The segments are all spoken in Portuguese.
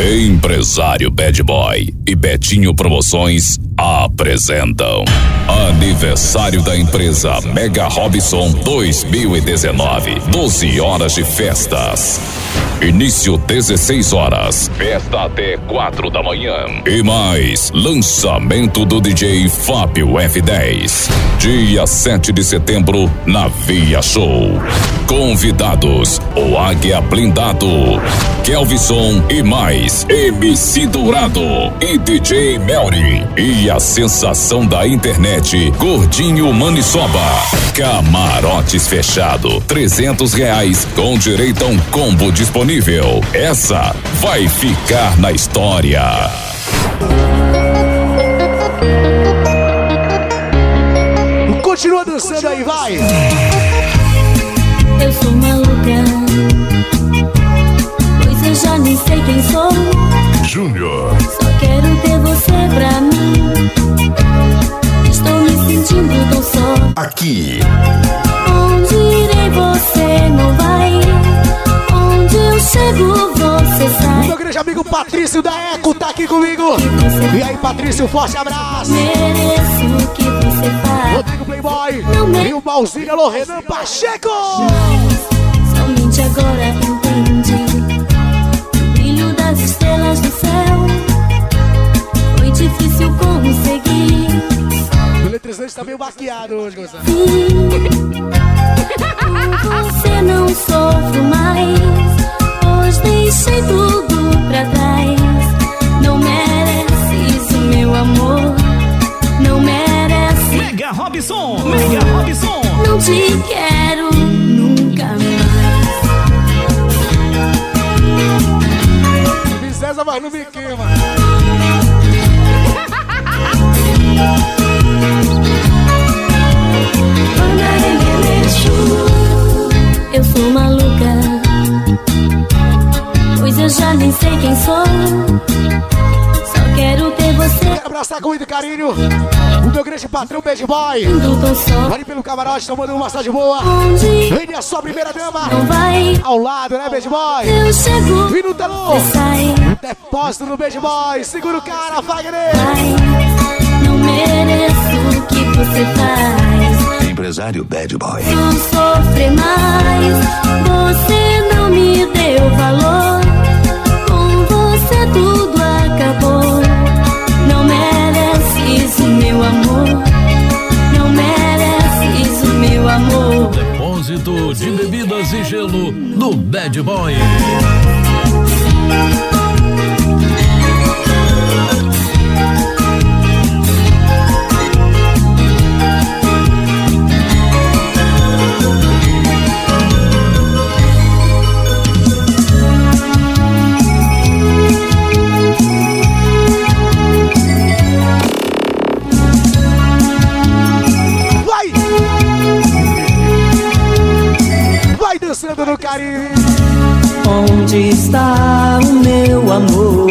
Empresário Bad Boy e Betinho Promoções apresentam Aniversário da empresa Mega Robson 2019. 12 horas de festas. Início 16 horas. Festa até 4 da manhã. E mais, lançamento do DJ Fábio F10. Dia 7 de setembro, na Via Show. Convidados: o Águia Blindado, Kelvison e mais, MC Dourado e DJ Melry. E a sensação da internet, Gordinho Manisoba. Camarotes fechado, 300 reais com direito a um combo disponível nível. Essa vai ficar na história. Continua dançando aí, vai. Eu sou maluca, nem sei quem sou. Júnior. Só quero ter você pra mim. Estou me sentindo tão só. Aqui. Onde irei você não vai? Onde eu chego, você sai. Meu grande amigo Patrício da Eco tá aqui comigo. E aí, Patrício, forte abraço. Mereço o que você faz. Rodrigo Playboy. E o Malzinho Lorenan Pacheco. Somente agora entendi. Estrelas do céu. Foi difícil conseguir. O eletrizante tá meio maquiado hoje, Gonçalo. Você não sofro mais. Pois deixei tudo pra trás. Não mereces o meu amor. Não merece. Mega Robson, Mega Robson. Não te quero César, mas não me queima. Eu sou maluca, pois eu já nem sei quem sou. Só quero ter. Quero abraçar com muito carinho o meu grande patrão Bad Boy. Ali pelo camarote, tomando uma massagem boa. Ele é a sua primeira dama. Ao lado, né, Bad Boy? Eu chego, E no telão, depósito do Bad Boy. Segura o cara, Wagner. Vai. Não mereço o que você faz. Empresário Bad Boy. Não sofrer mais. Você não me deu valor. Com você tudo acabou. Não mereces o meu amor. Não mereces o meu amor. Depósito de bebidas e gelo do Bad Boy. No Caribe. Onde está o meu amor?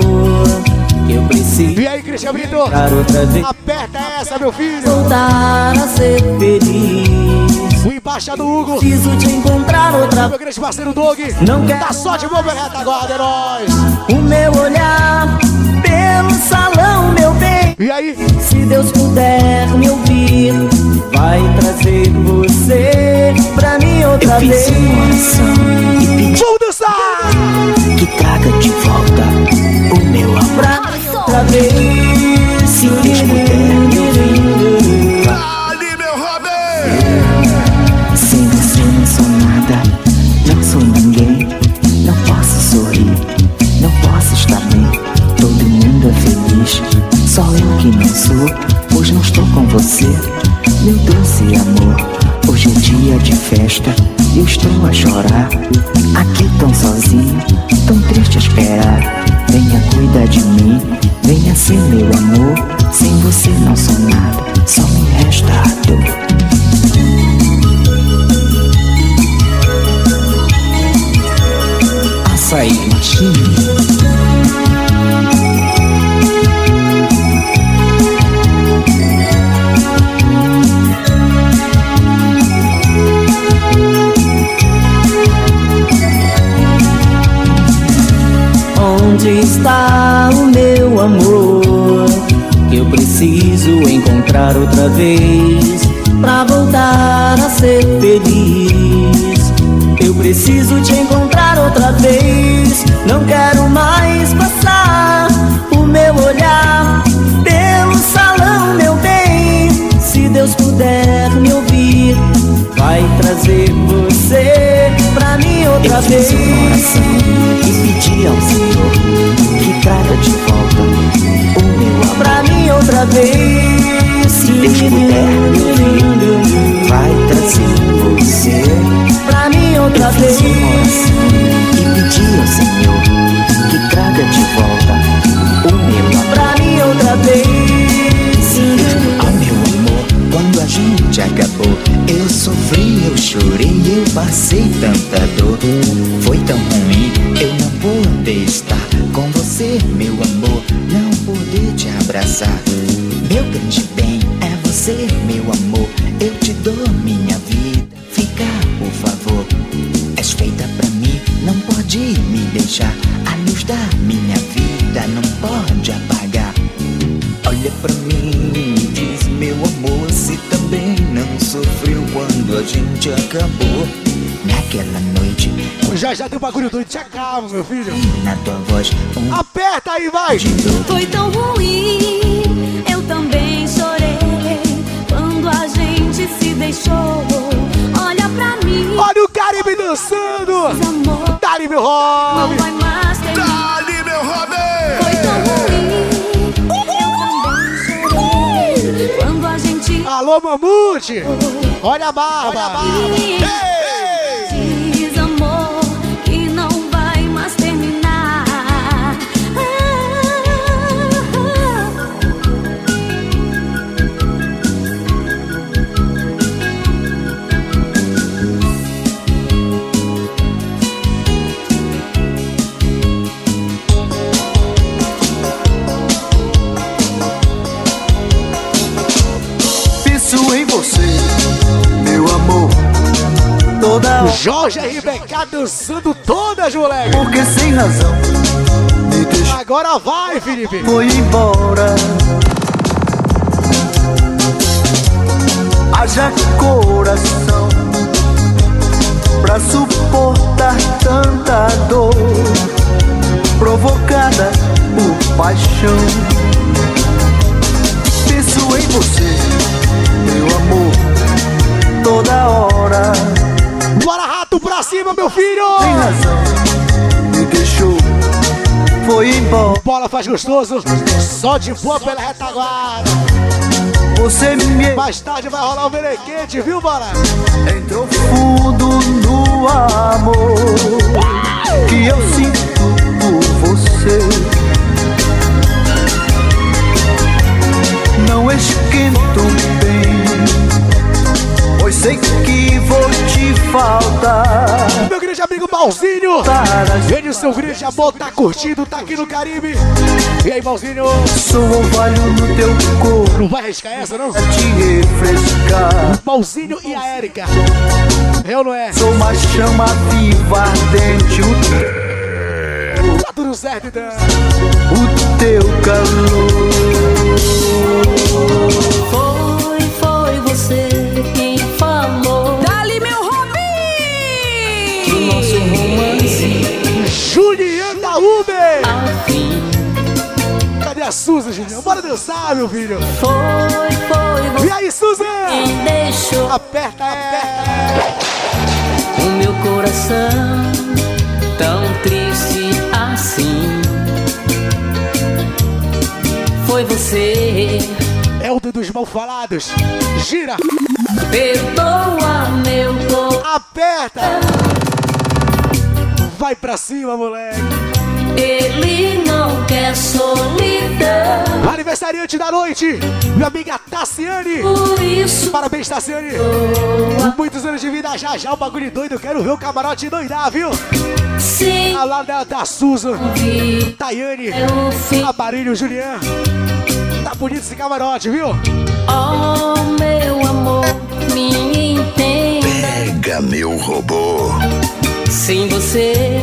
Eu preciso E aí, Cristian Brito? Aperta essa, meu filho. voltar a ser feliz. O embaixador Hugo. Preciso te encontrar outra Meu grande parceiro Doug. Não quero Tá só de boa reta agora, heróis. O meu olhar pelo salão, meu bem. E aí? Se Deus puder me ouvir, vai trazer você pra mim outra Eu vez. fiz uma oração e pedi Vamos dançar! que traga de volta o meu amor. Pra mim outra vez. Se Deus puder me ouvir, Ali, meu Robin! sem você não sou nada, não sou ninguém. Não posso sorrir, não posso estar bem. Todo mundo é feliz, só eu que não sou. Pois não estou com você, meu doce amor. Hoje é dia de festa, eu estou a chorar. Aqui tão sozinho, tão triste a esperar. Venha cuidar de mim, venha ser meu amor. Sem você não sou nada, só me resta a dor. Açaí Machine. Onde está o meu amor? Eu preciso encontrar outra vez pra voltar a ser feliz. Eu preciso te encontrar outra vez. Não quero mais passar o meu olhar pelo salão, meu bem. Se Deus puder me ouvir, vai trazer você pra mim outra Eu vez. fiz uma oração e pedi ao Senhor que traga de volta o meu amor. Pra mim outra vez. Se Deus puder me ouvir, vai trazer você. Pra mim outra Eu vez. fiz uma oração e pedi ao Senhor que traga de volta o meu amor. Pra mim outra vez. Ah, meu amor, quando a gente acabou, eu sofri, eu chorei, passei tanta dor. Foi tão ruim eu não poder estar com você, meu amor, não poder te abraçar. Meu grande bem é você, meu amor, Já tem um bagulho doido, te acalma, meu filho. na tua voz, um Aperta aí, vai! Foi tão ruim, eu também chorei quando a gente se deixou. Olha pra mim, Olha o Caribe dançando! amor, Dali, meu não Rob! vai mais ter Ali, meu Robin! Foi tão ruim, eu também chorei quando a gente Alô, Mamute! Olha a barba! diz Jorge RBK dançando todas, moleque! Porque sem razão me deixou Agora vai, Felipe! foi embora. Haja coração pra suportar tanta dor provocada por paixão. Penso em você, meu amor, toda hora. Bora, rato pra cima, meu filho! Sem razão me deixou, foi embora. Bola faz gostoso, só de boa pela retaguarda. Você me Mais tarde vai rolar o merequete, viu, Bola? entrou fundo no amor que eu sinto por você. Não esquento bem, sei que vou te faltar. Meu grande amigo Malzinho! Seu grande amor, tá curtindo, tá aqui no Caribe. E aí, Malzinho? sou orvalho no teu corpo Não vai arriscar essa, não? pra te refrescar. Malzinho e a Érica. Eu não é? Sou uma chama viva ardente, o, Tá tudo certo, então. o teu calor. A Suzy, Juliana? Bora dançar, meu filho. Foi, foi E aí, Suzy? quem deixou. Aperta, aperta. o meu coração tão triste assim. Foi você, É o dos mal falados. Gira, perdoa meu corpo. aperta. Vai pra cima, moleque. Ele não quer solidão. Aniversariante da noite, minha amiga Tassiane. Por isso Parabéns, Tassiane. Muitos anos de vida já já, o bagulho doido. Quero ver o camarote doidar, viu? sim Ao lado dela tá a Susan, vi Tayane, fim. Aparelho, Julian. Tá bonito esse camarote, viu? Oh, meu amor, me entenda. Pega meu robô. Sem você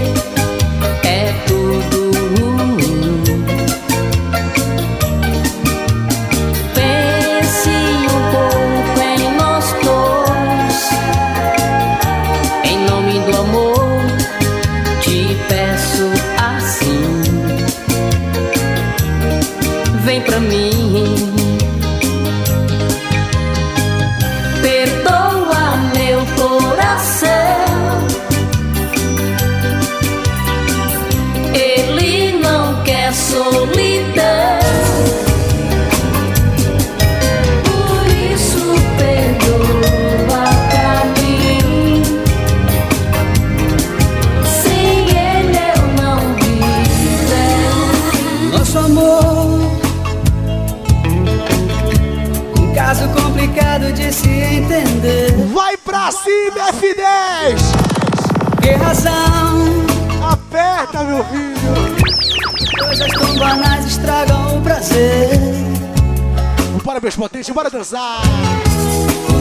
transar.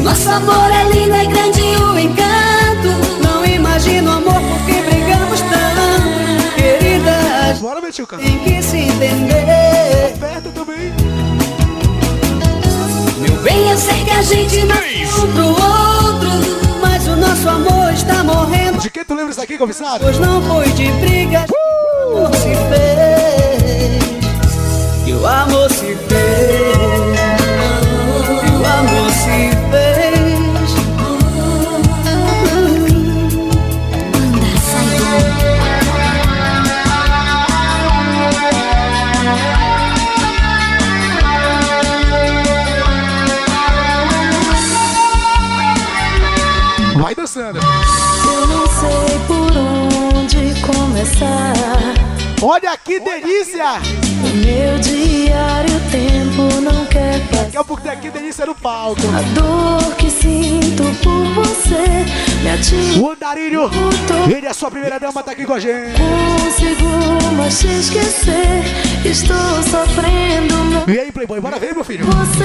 Nosso amor é lindo, é grande o encanto. Não imagino amor porque brigamos tanto, queridas. Bora, Metilca. Tem que se entender. Aperta também. Meu bem, eu sei que a gente nasceu é um pro outro. Mas o nosso amor está morrendo. De que tu lembra isso aqui, comissário? Pois não aqui com a gente. Consigo mais te esquecer, estou sofrendo. E aí, Playboy, bora ver, meu filho. Você,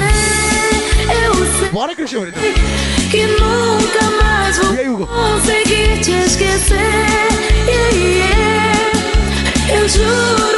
eu sei. Bora, Cristiano. Então. Que nunca mais vou aí, conseguir te esquecer. E aí, eu juro.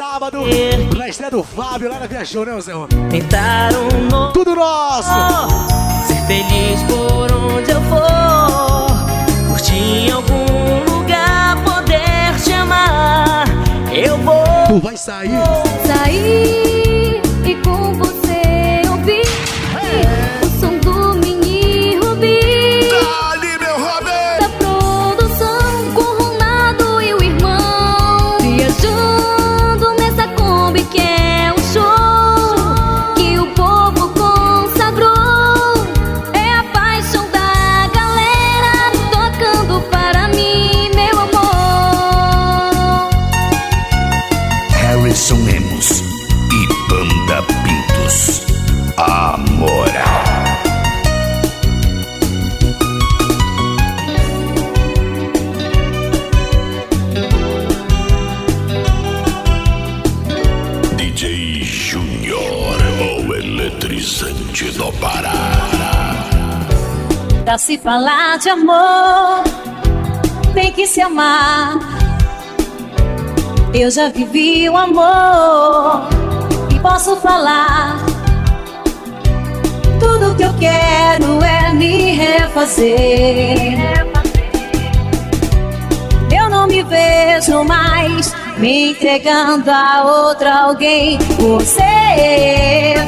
sábado, na estreia do Fábio, lá na Viajou, né, Zé? Pintar um. Tudo nosso! Oh, ser feliz por onde eu for, curtir em algum lugar, poder te amar. Eu vou. Tu vai sair? Sair. Falar de amor, tem que se amar. Eu já vivi o amor e posso falar. Tudo que eu quero é me refazer. Eu não me vejo mais me entregando a outra alguém. Você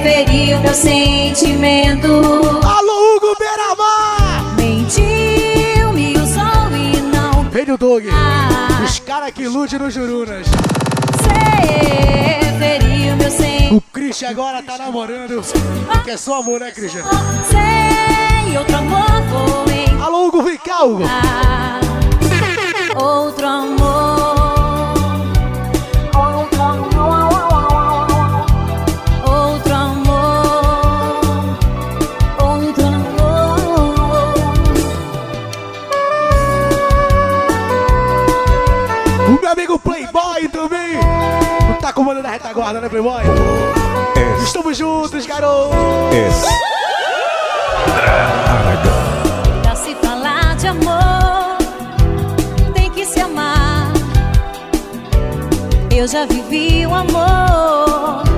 feriu meu sentimento. Alô, o Doug. Os caras que iludem nos Jurunas. O Christian agora tá namorando. Que é só amor, né, Christian? Alô, Hugo, vem cá, Hugo. Outro amor. Não tá comandando a retaguarda, né, Playboy? Estamos juntos, garoto. Pra se falar de amor, tem que se amar. Eu já vivi o amor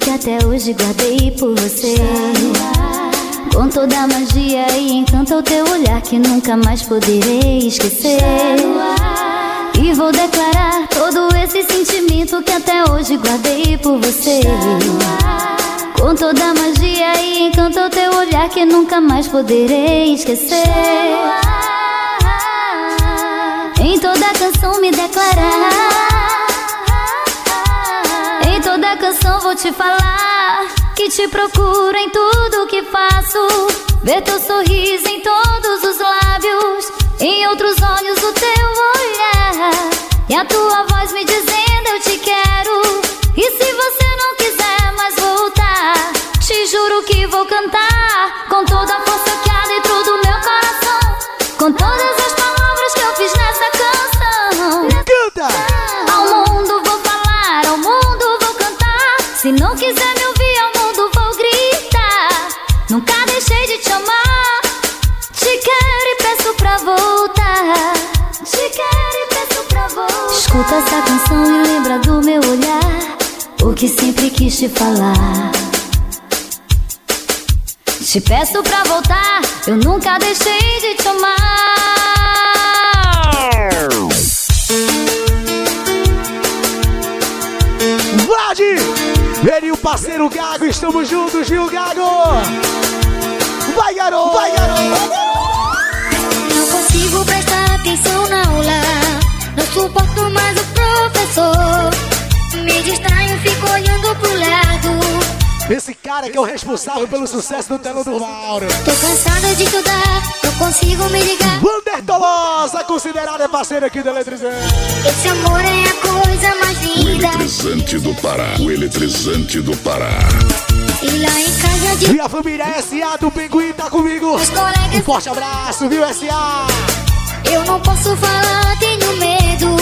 que até hoje guardei por você. Com toda a magia e encanto ao teu olhar que nunca mais poderei esquecer. E vou declarar todo esse sentimento que até hoje guardei por você. Com toda a magia e encanto ao teu olhar que nunca mais poderei esquecer. Em toda canção me declarar. Vou te falar que te procuro em tudo que faço. Ver teu sorriso em todos os lábios, em outros olhos o teu olhar. E a tua voz me Escuta essa canção e lembra do meu olhar. O que sempre quis te falar. Te peço pra voltar, eu nunca deixei de te amar. Vlad! Ele e o parceiro Gago, estamos juntos, viu, Gago? Vai, garoto! Vai, garoto! Não consigo prestar suporto mais o professor. Me distraio, fico olhando pro lado. Esse cara que é o responsável pelo sucesso do telão do Mauro. Tô cansada de estudar, não consigo me ligar. Wander Tolosa, considerado é parceiro aqui do Eletrizante. Esse amor é a coisa mais O linda. eletrizante do Pará. O eletrizante do Pará. E lá em casa de E a família SA do Pinguim tá comigo. Um forte abraço, viu, SA? Eu não posso falar, tenho medo.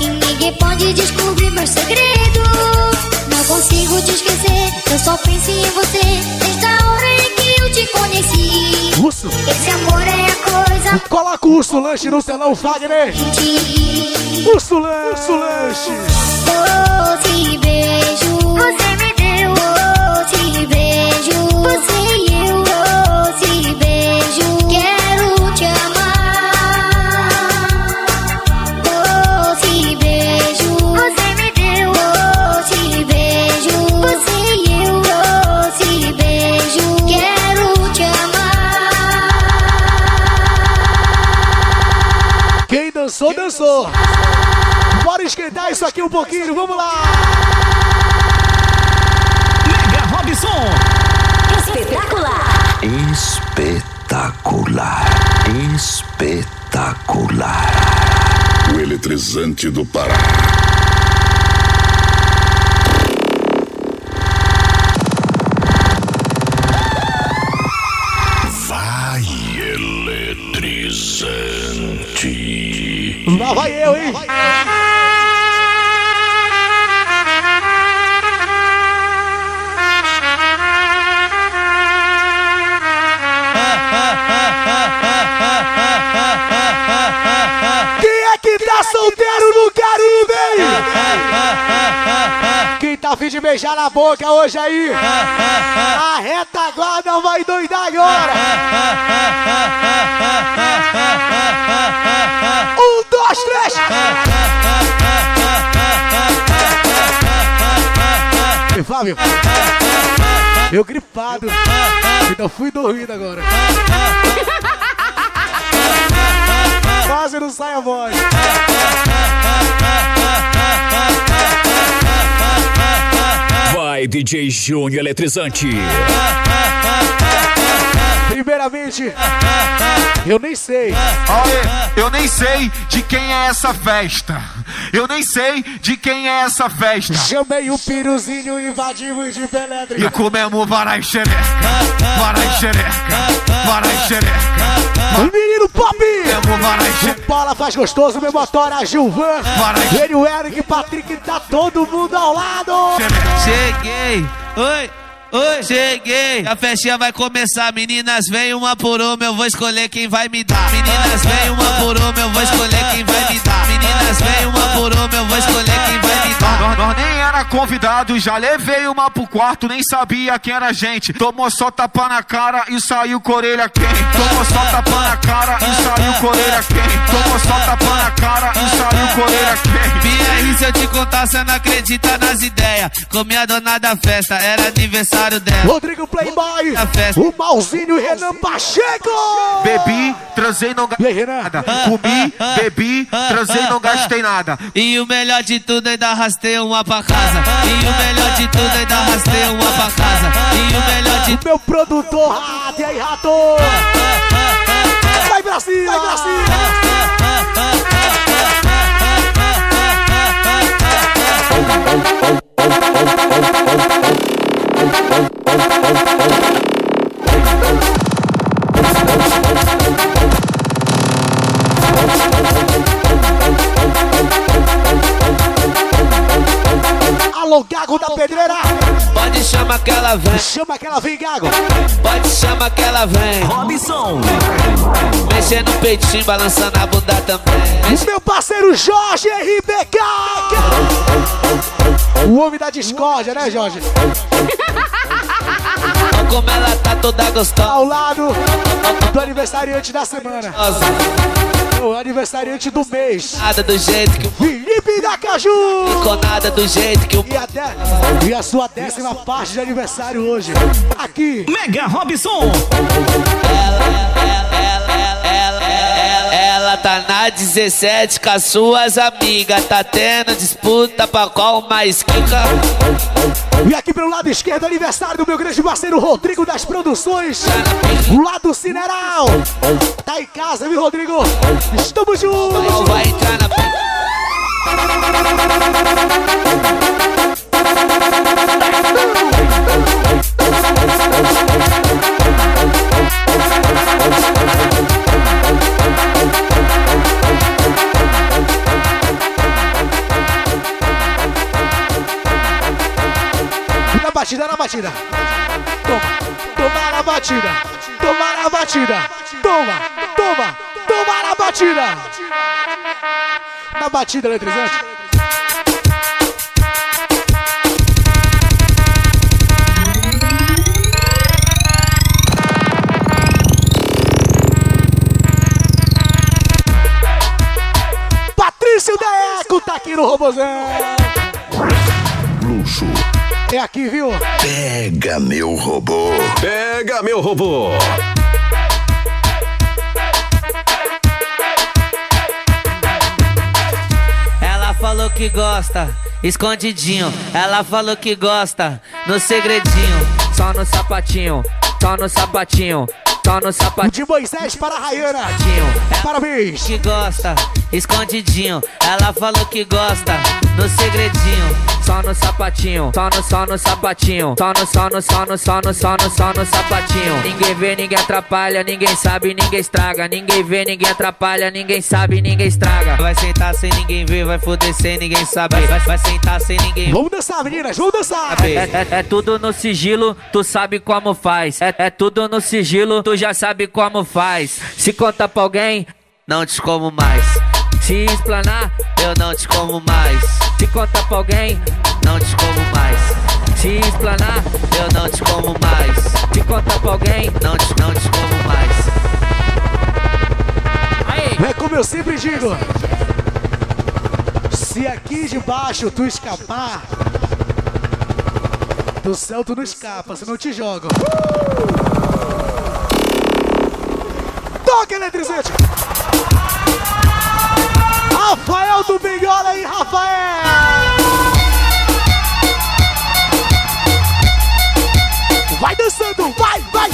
E ninguém pode descobrir meus segredos. Não consigo te esquecer, eu só penso em você. Desde a hora em que eu te conheci. Esse amor é a coisa Coloca o urso lanche no telão, Fagner. Urso lanche, urso lanche. doce beijo. Bora esquentar isso aqui um pouquinho, vamos lá. Mega Robson. Espetacular. Espetacular. Espetacular. O eletrizante do Pará. Beijar na boca hoje aí? A retaguarda vai doidar agora! Um, dois, três! E Fábio, eu gripado, então fui dormindo agora. Quase não sai a voz. Vai, DJ Júnior Eletrizante. Primeiramente, eu nem sei. Olha, eu nem sei de quem é essa festa. Eu nem sei de quem é essa festa. Chamei o piruzinho invadimos de E Pelétrica. comemos varai xereca, varai xereca, varai xereca. Menino Pop! Paula faz gostoso, meu motor, a Gilvan. Ele, o Eric, Patrick, tá todo mundo ao lado. Cheguei! Oi! Oi! Cheguei! A festinha vai começar. Meninas, vem uma por uma, eu vou escolher quem vai me dar. Meninas, vem uma por uma, eu vou escolher quem vai me dar. Meninas, vem uma por uma, eu vou escolher quem vai me dar. Nós, nós nem era convidado, já levei uma pro quarto, nem sabia quem era a gente. Tomou só tapa na cara e saiu com a orelha quente. Tomou só tapa na cara e saiu com a orelha quente. Tomou só tapa na cara e saiu com a orelha quente. BR, se eu te contar, você não acredita nas ideias. Comi a dona da festa, era aniversário dela. Rodrigo Playboy, o Malzinho e Renan Pacheco. Bebi, transei, não gastei nada. Comi, bebi, transei, não gastei nada. E o melhor de tudo, ainda arrastei uma pra casa. E o melhor de tudo, ainda arrastei uma pra casa. E o melhor de Meu produtor Rato, e aí, Rato? Vai pra cima, vai pra Alô, Gago da Pedreira. Pode chamar que ela vem. Chama que ela vem, Gago. Pode chamar que ela vem. Robson. Mexendo no peitinho, balançando a bunda também. Meu parceiro Jorge RBK. O homem da discórdia, né, Jorge? Olha como ela tá toda gostosa. Ao lado do aniversariante da semana. O aniversariante do mês. Nada do jeito que o Felipe da Caju. com nada do jeito que o E até e a sua décima parte de aniversário hoje. Aqui. Mega Robson. Ela tá na 17 com as suas amigas. Tá tendo disputa pra qual mais quica. E aqui pelo lado esquerdo, aniversário do meu grande parceiro Rodrigo das Produções. Lá do Cineral. Tá em casa, viu, Rodrigo? Estamos juntos. Vai entrar na. Na batida, na batida. Toma, toma na batida. Toma na batida. Toma, toma, toma batida. Na batida, eletrizante. Patrício Deco tá aqui no Robozão. Luxo. É aqui, viu? Pega meu robô. Pega meu robô. Falou que gosta, escondidinho. Ela falou que gosta, no segredinho. Só no sapatinho, só no sapatinho. Só no sapatinho. De Moisés para a Rayana. Parabéns. Que gosta, escondidinho. Ela falou que gosta, no segredinho. Só no sapatinho, só no, só no sapatinho. Só no, só no, só no, só no, só no, só no sapatinho. Ninguém vê, ninguém atrapalha, ninguém sabe, ninguém estraga. Ninguém vê, ninguém atrapalha, ninguém sabe, ninguém estraga. Vai sentar sem ninguém ver, vai foder sem ninguém saber. Vai, vai sentar sem ninguém Vamos dançar, meninas, vamos dançar. É, é, é tudo no sigilo, tu sabe como faz. É, é tudo no sigilo, tu já sabe como faz. Se conta pra alguém, não te como mais. Se explanar, eu não te como mais. Se conta pra alguém, não te como mais. Se explanar, eu não te como mais. Se conta pra alguém, não te, não te como mais. É como eu sempre digo. Se aqui de baixo tu escapar, do céu tu não escapa, senão te jogam. Toca, eletrizante! Rafael do Bengola aí, Rafael! Vai dançando, vai, vai!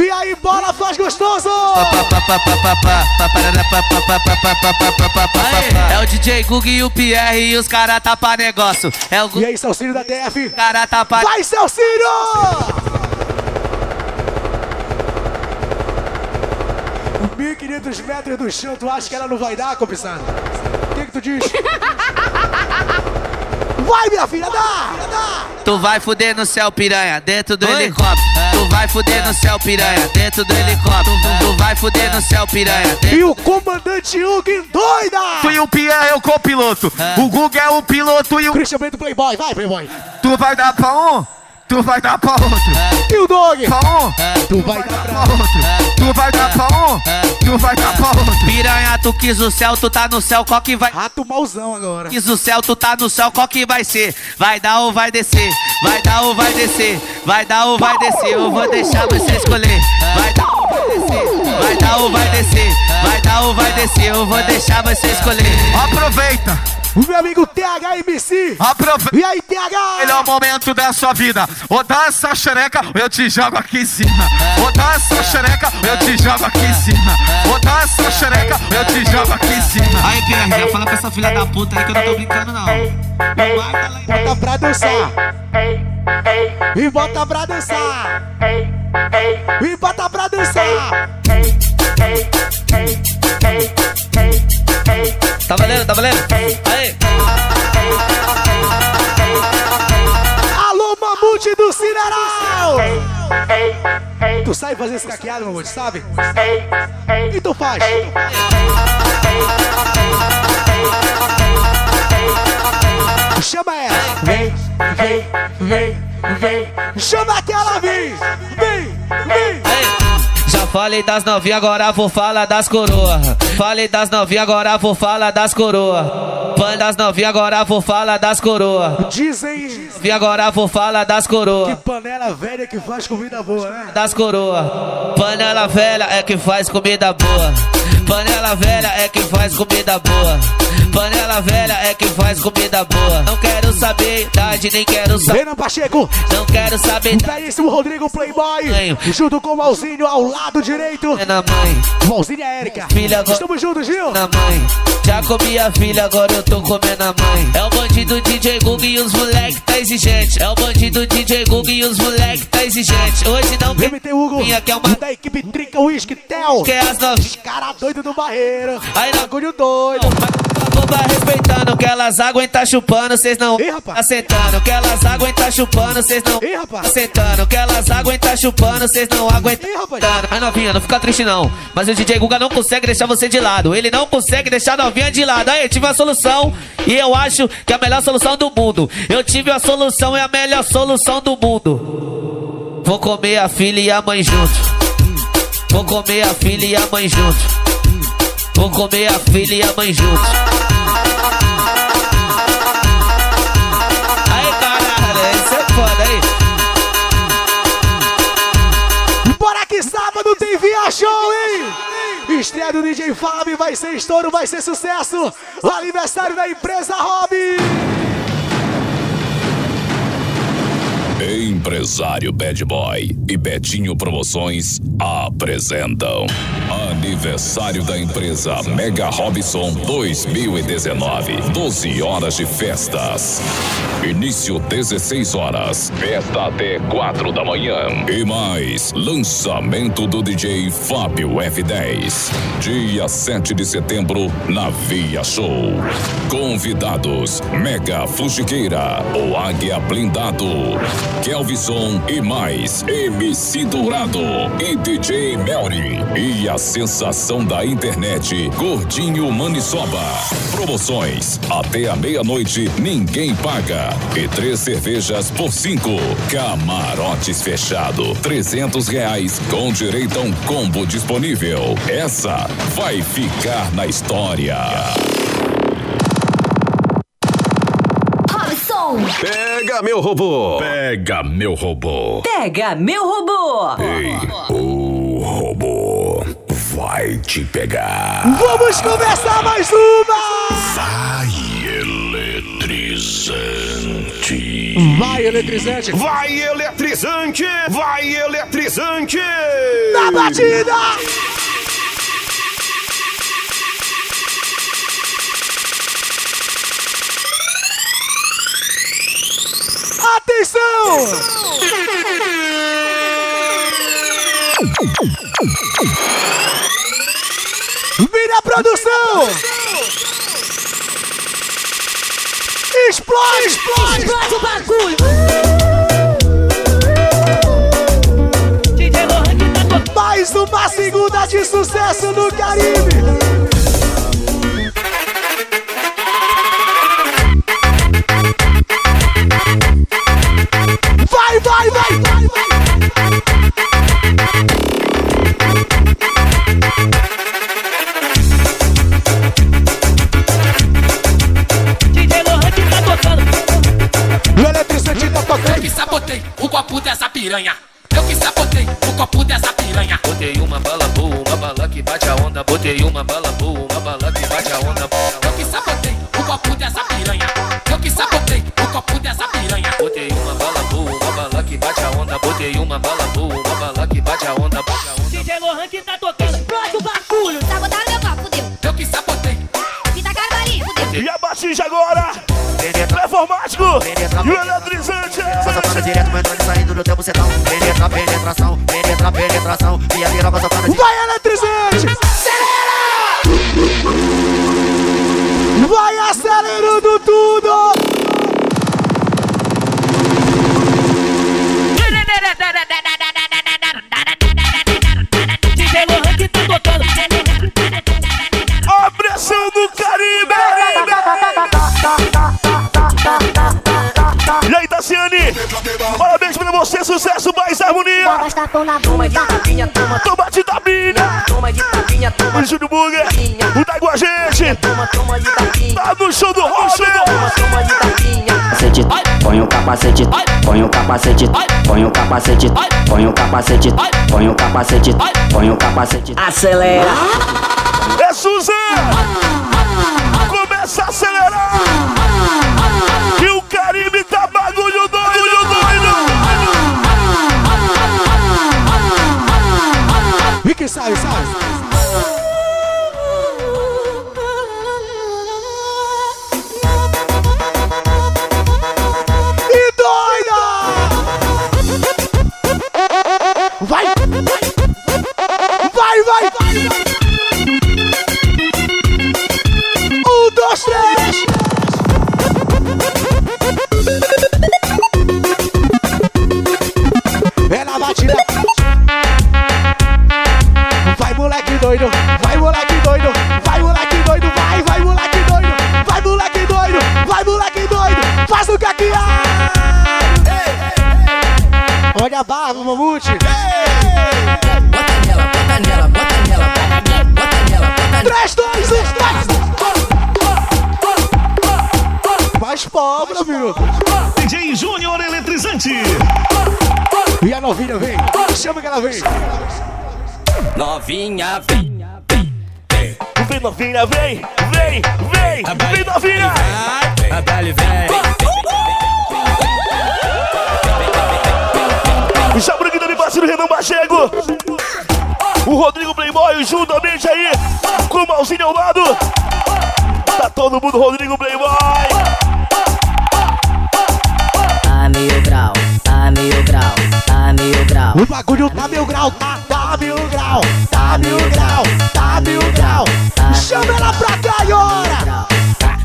E aí, bola, faz gostoso! É o DJ Gug e o Pierre e os caras tá pra negócio. É o E aí, Salcílio da TF? cara tá pra. Vai, Salcílio! 1.500 metros do chão, tu acha que ela não vai dar, cobiçado? O que que tu diz? Vai, minha filha, dá! Tu vai fuder no céu, piranha, dentro do helicóptero. Tu vai fuder no céu, piranha, dentro do helicóptero. Tu vai fuder no céu, piranha. E o comandante Hugo doida! Tu e o Pierre é o copiloto. O Guga é o piloto e o. Christian Bento Playboy, vai, Playboy! Tu vai dar pra um, tu vai dar pra outro. E o Dog? Pra um, Tu vai dar pra outro. Tu vai dar pra um, tu vai dar pra outro. Piranha, tu quis o céu, tu tá no céu, qual que vai? Rato mauzão agora. Quis o céu, tu tá no céu, qual que vai ser? Vai dar ou vai descer? Vai dar ou vai descer? Vai dar ou vai descer? Eu vou deixar você escolher. Vai dar ou vai descer? Vai dar ou vai descer? Vai dar ou vai descer? Eu vou deixar você escolher. Aproveita, O meu amigo THMC. aproveita. E aí, TH? Melhor momento da sua vida. Ou dá essa xereca, ou eu te jogo aqui em cima. Ou dá essa xereca, ou eu te jogo aqui em cima. Ou dá essa xereca, ou eu te jogo aqui em cima. Aí, Pierre, já fala pra essa filha da puta aí que eu não tô brincando, não. Bota pra dançar. E bota pra dançar. E bota pra dançar. Tá valendo, tá valendo? Aí. Alô, mamute do Cineral! Tu sabe fazer esse caqueado, mamute, sabe? Então faz. Chama ela. Vem, vem, vem, vem. Chama aquela, vem, vem, vem. Já falei das novinhas, agora vou falar das coroa. Falei das novinhas, agora vou falar das coroa. Falei das novinhas, agora vou falar das coroa. Dizem E agora vou falar das que coroa. panela velha que faz comida boa, né? Das coroa. Panela velha é que faz comida boa. Panela velha é que faz comida boa. Panela velha é que faz comida boa. Não quero saber idade, nem quero saber. Renan Pacheco, Não quero saber idade. belíssimo Rodrigo Playboy, junto com o Malzinho ao lado direito. Na mãe, Malzinho e a Erika. Filha, agora- Estamos juntos, Gil. na mãe. Já comi a filha, agora eu tô comendo a mãe. É o bandido DJ Gug e os moleque tá exigente. É o bandido DJ Gug e os moleque tá exigente. Hoje não tem MT Hugo, minha que é uma da equipe Trica Whisky Tel. que é as novinhas. Cara doido do barreiro. Aí não- Bagulho doido. Vai respeitando que elas aguentam chupando, cês não rapaz. assentando. Que elas aguentam chupando, cês não rapaz. assentando. Que elas aguentam chupando, cês não aguentam. Ai, novinha, não fica triste não. Mas o DJ Guga não consegue deixar você de lado. Ele não consegue deixar a novinha de lado. Aí, eu tive a solução e eu acho que é a melhor solução do mundo. Eu tive a solução, é a melhor solução do mundo. Vou comer a filha e a mãe junto. Vou comer a filha e a mãe junto. Vou comer a filha e a mãe juntos. Aí, caralho, isso é foda aí. Bora que sábado tem via show, hein? Estreia do DJ Fábio, vai ser estouro, vai ser sucesso. Aniversário da empresa Hobby. Empresário Bad Boy e Betinho Promoções apresentam Aniversário da empresa Mega Robson 2019. 12 horas de festas. Início 16 horas. Festa até 4 da manhã. E mais, lançamento do DJ Fábio F10. Dia 7 de setembro, na Via Show. Convidados: Mega Fujiqueira, o Águia Blindado, Kelvison e mais, MC Dourado e DJ Melry. E a sensação da internet, Gordinho Manisoba. Promoções: até a meia-noite, ninguém paga. E três cervejas por cinco. Camarotes fechado, trezentos reais com direito a um combo disponível. Essa vai ficar na história. Pega meu robô! Pega meu robô! Pega meu robô! Ei, o robô vai te pegar! Vamos começar mais uma! Vai eletrizante! Vai eletrizante! Vai eletrizante! Vai eletrizante! Na batida! Vira produção! Explode, explode! Explode o bagulho! Mais uma segunda de sucesso no Caribe! Capacete, põe o capacete, põe o capacete, põe o capacete, põe o capacete. Acelera. É Suzana! Começa a acelerar! E o Caribe tá bagulho doido, doido! E que sai, sai! Vem! Novinha, vem. Vem novinha, vem, vem, vem, vem novinha. A Belle vem. O Chabrug também parceiro Renan Machego. O Rodrigo Playboy juntamente aí com o Malzinho ao lado. Tá todo mundo Rodrigo Playboy. Bagulho tá mil grau, tá, tá mil grau, tá mil grau, tá mil grau. Chama ela pra cá, Iora!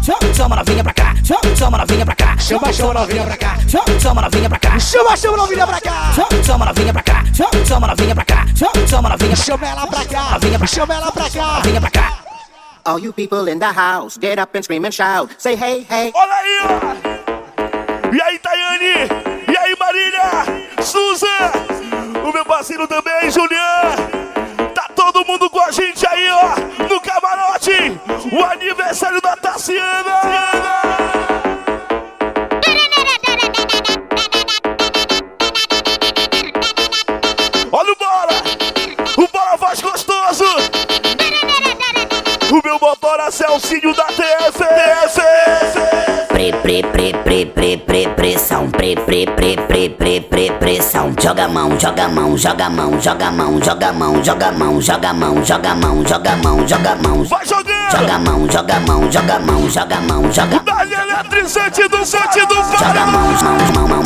Chama, chama novinha pra cá, chama, chama novinha pra cá. Chama, chama novinha pra cá. Chama, novinha pra cá. Chama, chama novinha pra cá. Chama, novinha pra cá. Chama, novinha pra cá. Chama, chama novinha pra cá. Chama ela pra cá. Chama ela pra cá. Novinha pra cá. All you people in the house, get up and scream and shout. Say hey, hey. Olha aí, ó. E aí, Tayane? E aí, Marília? Suza? Parceiro também, Julian. Tá todo mundo com a gente aí, ó. No camarote. O aniversário da Tassiana. Olha o Bola. O Bola faz gostoso. O meu motor é Celcinho da TF. TF. Pre, pre, pre, pre, pre, pre, pressão. Pre, pre, pre. Joga mão, joga mão, joga mão, joga mão, joga mão, joga mão, joga mão, joga mão, joga mão, joga mão. Vai jogando. Joga mão, joga mão, joga mão, joga mão, joga. Dá-lhe eletrizante do sete do Joga mão, mão, mão, mão,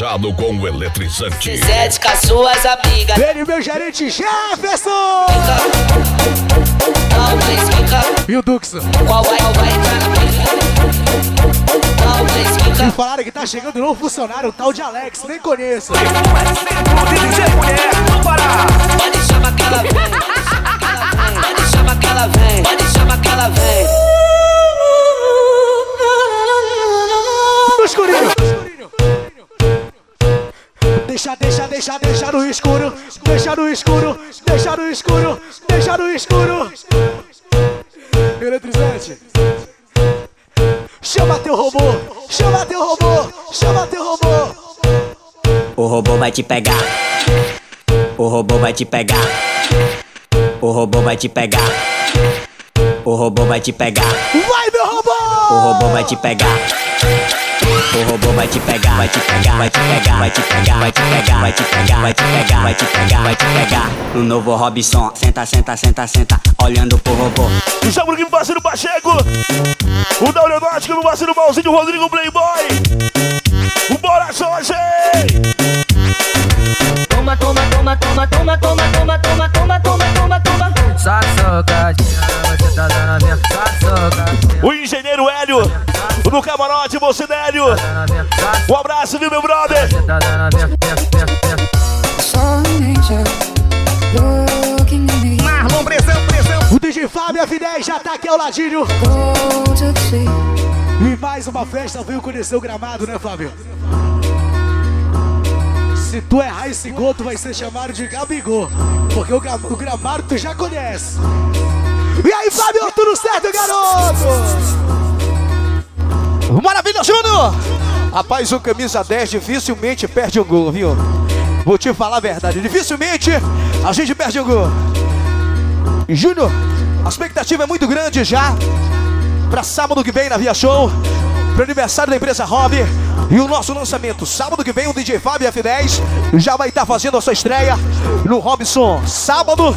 fechado com o eletrizante. Zete com as suas amigas. Ele, meu gerente Jefferson. Qual mais fica? E o Dux. Qual vai, qual vai entrar na pilha? Qual mais fica? Me falaram que tá chegando um novo funcionário, o tal de Alex, nem conheço. Pode chamar que ela vem. Pode chamar que ela vem. Pode chamar que ela vem. No escurinho. Chama teu robô. Chama teu robô. Chama teu robô. O robô vai te pegar. O robô vai te pegar. O robô vai te pegar. O robô vai te pegar. Vai, meu robô! O robô vai te pegar. O robô vai te pegar, vai te pegar, vai te pegar, vai te pegar, vai te pegar, vai te pegar, vai te pegar, vai te pegar, vai te pegar. No novo Robson, senta, senta, senta, senta, olhando pro robô. O Chabrug, meu parceiro Pacheco. O da Aeronáutica, meu parceiro Malzinho, o Rodrigo Playboy. O Bora Jorge. Toma, toma, toma, toma, toma, toma, toma, toma, toma, toma, toma, toma. Socadinha, você tá dando a minha socadinha. O engenheiro. No camarote, Bolsinélio. Um abraço, viu, meu brother? Marlon Presão, Presão. O DJ Fábio F10 já tá aqui ao ladinho. E mais uma festa veio conhecer o gramado, né, Fábio? Se tu errar esse gol, tu vai ser chamado de Gabigol. Porque o, o gramado tu já conhece. E aí, Fábio, tudo certo, garoto? Maravilha, Júnior! Rapaz, o camisa 10 dificilmente perde um gol, viu? Vou te falar a verdade, dificilmente a gente perde um gol. Júnior, a expectativa é muito grande já para sábado que vem na Via Show, pro aniversário da empresa Hobby e o nosso lançamento. Sábado que vem o DJ Fábio F10 já vai estar fazendo a sua estreia no Robson. Sábado,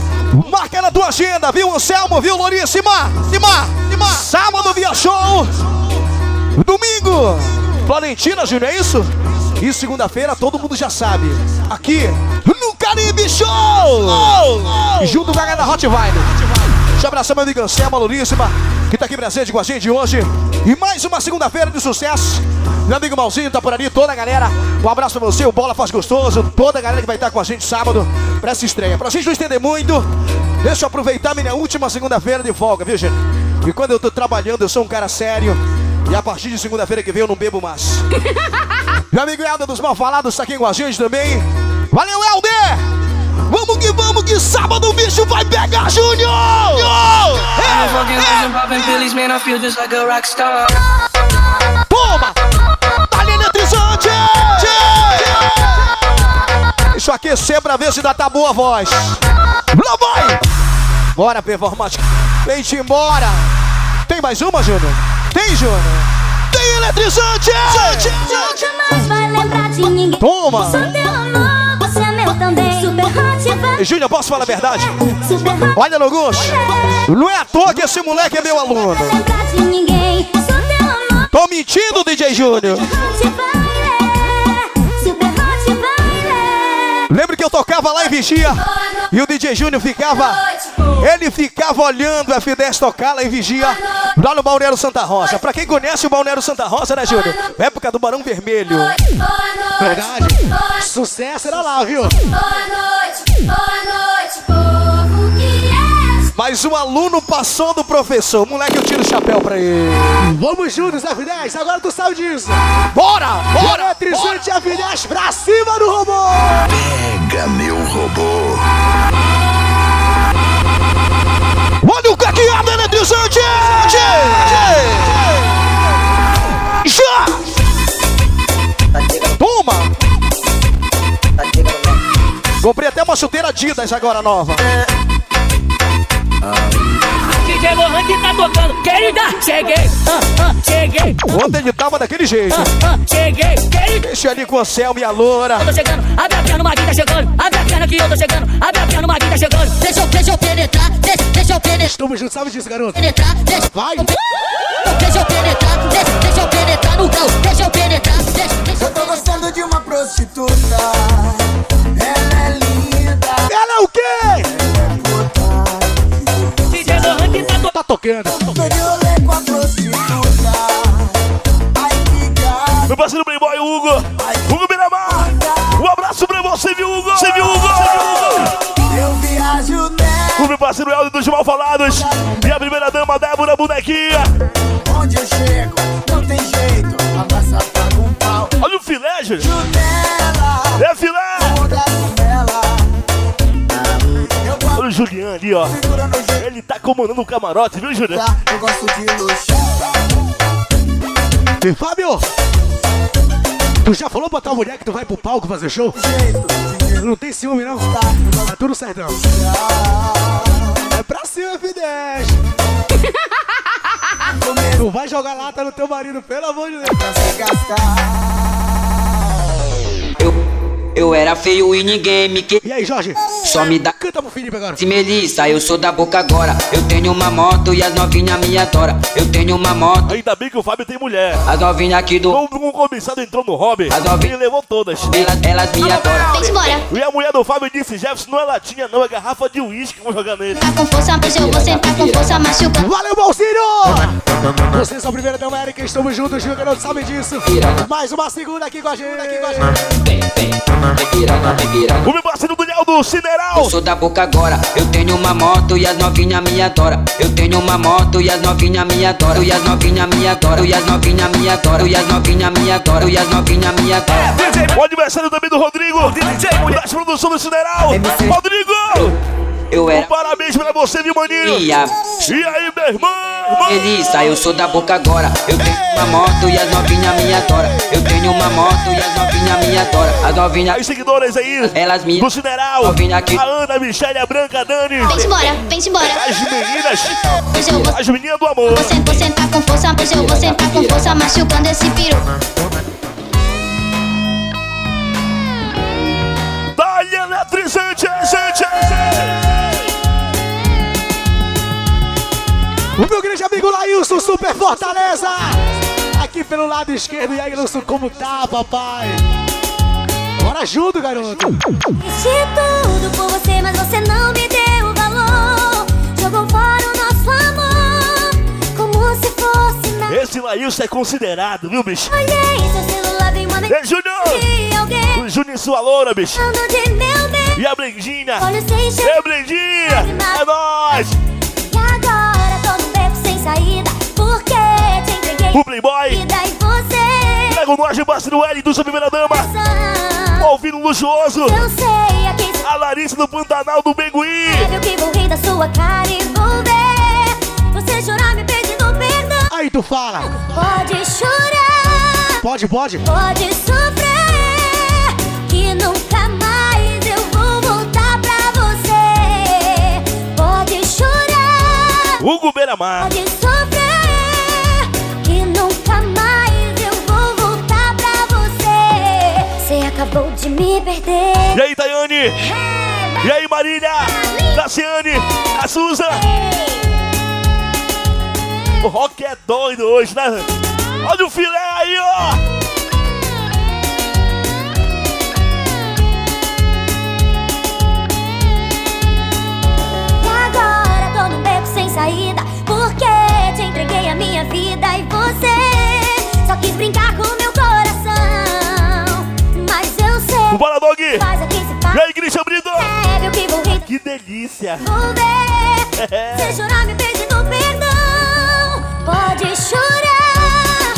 marca na tua agenda, viu, Anselmo, viu, Loríssima? Cima, cima. Sábado, Via Show. Domingo, Florentina, Júnior, é isso? E segunda-feira todo mundo já sabe. Aqui no Caribe Show! Junto com a galera da. Deixa eu abraçar meu amigo Anselmo, Louríssima, que tá aqui presente com a gente hoje. E mais uma segunda-feira de sucesso. Meu amigo Malzinho tá por ali, toda a galera. Um abraço pra você, o Bola Faz Gostoso, toda a galera que vai estar com a gente sábado pra essa estreia. Pra gente não estender muito, deixa eu aproveitar minha última segunda-feira de folga, viu, gente? E quando eu tô trabalhando, eu sou um cara sério. E a partir de segunda-feira que vem eu não bebo mais. Meu amigo Helder dos Malfalados tá aqui com a gente também. Valeu, Helder! Vamos que vamos, que sábado o bicho vai pegar, Júnior! Toma! Tá eletrizante! Deixa eu aquecer pra ver se dá tá boa a voz. Lá vai! Bora, performático. Vem-te embora. Tem mais uma, Júnior? Tem, Júnior? Tem eletrizante! Jamais vai lembrar de ninguém. Toma! Sou teu amor, você é meu também. Super hot, vai. Júnior, posso falar a verdade? Olha, Logus, não é à toa que esse moleque é meu aluno. Tô mentindo, DJ Júnior. Vai. Lembra que eu tocava lá em Vigia e o DJ Júnior ficava. Ele ficava olhando a F10 tocar lá em Vigia, lá no Balneário Santa Rosa. Pra quem conhece o Balneário Santa Rosa, né, Júnior? Época do Barão Vermelho. Verdade. Sucesso era lá, viu? Boa noite, boa noite, que é. Mas um aluno passou do professor. Moleque, eu tiro o chapéu pra ele. Vamos juntos, F10. Agora tu sabe disso. Bora, bora, Eletrizante F10 pra cima do robô. Pega meu robô. Olha o caqueado eletrizante! Já! Toma! Comprei até uma chuteira Adidas agora nova. DJ Lohan que tá tocando. Querida, cheguei. Ah, ah, cheguei. Ontem ele tava daquele jeito. Ah, ah, cheguei. Querida. Deixa ali com o Anselmo e a loura. Eu tô chegando, abre a perna, Maguinho tá chegando. Abre a perna que eu tô chegando. Abre a perna, Maguinho tá chegando. Deixa eu, deixa eu penetrar, deixa, deixa eu penetrar. Estamos juntos, sabe disso, garoto? Penetrar, deixa, Vai. deixa eu penetrar, deixa, deixa eu penetrar no grau. Deixa eu penetrar, deixa, deixa eu Eu tô gostando de uma prostituta. Ela é linda. Ela é o quê? Gato. Meu parceiro Playboy Hugo. Hugo Miramar. Um abraço pra você, viu, Hugo? Você viu, Hugo? Eu viajo nela. O meu parceiro Helder dos Mal Falados. E a primeira dama, Débora Bonequinha. Onde eu chego, não tem jeito. Abraça paga um pau. Olha o filé, Júlio. Juliano ali, ó. Ele tá comandando o camarote, viu, da, eu gosto de luxo. E Fábio, tu já falou pra tua mulher que tu vai pro palco fazer show? Não tem ciúme, não? Tá tudo certão. É pra cima, F10. Tu vai jogar lata no teu marido, pelo amor de Deus. Pra se gastar. Eu era feio e ninguém me que. E aí, Jorge? Só me dá. Canta pro Felipe agora. Se Melissa, eu sou da boca agora. Eu tenho uma moto e as novinhas me adoram. Eu tenho uma moto. Ainda bem que o Fábio tem mulher. As novinhas aqui do. Um, um comissado entrou no hobby As novinhas- e levou todas. Elas, elas me adoram. Vem embora. E a mulher do Fábio disse: Jefferson, não é latinha, não, é garrafa de uísque que vão jogar nele. Tá com força, mas eu vou sentar com força machucando. Valeu, Bolsinho! Vocês são a primeira dama, Erika, estamos juntos, viu, garoto? Sabe disso? Mais uma segunda aqui com a gente. Aqui com a gente. O meu parceiro do Léo do Eu Cineral. sou da boca agora. Eu tenho uma moto e as novinhas me adoram. Eu tenho uma moto e as novinhas me adoram. E as novinhas me adoram. E as novinhas me adoram. E as novinhas me adoram. E as novinhas me adoram. O aniversário também do Rodrigo. Das produção do Cineral. Rodrigo! Eu Um era. parabéns pra você, viu, maninho? E a- E aí, meu irmão? Melissa, eu sou da boca agora. Eu tenho uma moto e as novinhas me adoram. Eu tenho uma moto e as novinhas me adoram. As novinhas. As seguidoras aí. Elas me. Do Cineral. Novinha aqui. A Ana, a Michelle, a Branca, a Dani. Vem embora, vem embora. As meninas. Eu vou, As meninas do amor. sen- vou sentar com força, pois eu vou sentar com força machucando esse piru. Dá-lhe eletrizante, gente. O meu grande amigo Lailson, Super Fortaleza. Aqui pelo lado esquerdo. E aí, Lailson, como tá, papai? Bora junto, garoto. Fiz tudo por você, mas você não me deu valor. Jogou fora o nosso amor, como se fosse nada. Esse Laílson é considerado, viu, bicho? Olhei seu celular e mandei Ei, Júnior! O Júnior e sua loura, bicho. De meu bem. E a Brendinha. Olha sem cheiro. Ei, Brendinha. É nóis. E agora saída. Porque te entreguei O Playboy. e você. Pega o nós de parceiro L do sua primeira dama. Ouvindo luxuoso. Eu sei a quem A Larissa do Pantanal do Bengui. deve. Eu que vou rir da sua cara e vou ver. Você chorar me pedindo perdão. Aí tu fala. Pode chorar. Pode, pode. Pode sofrer, que nunca mais Hugo Beiramar. pode sofrer, que nunca mais eu vou voltar pra você. Você acabou de me perder. E aí, Tayane? E aí, Marília? Daciane? A Suza? O rock é doido hoje, né? Olha o filé aí, ó! Minha vida e você só quis brincar com meu coração. Mas eu sei. Bora, dog! Faz aqui se E aí, Christian Brito? É, que vou rir. Que delícia! Vou ver. Se chorar me pedindo perdão. Pode chorar.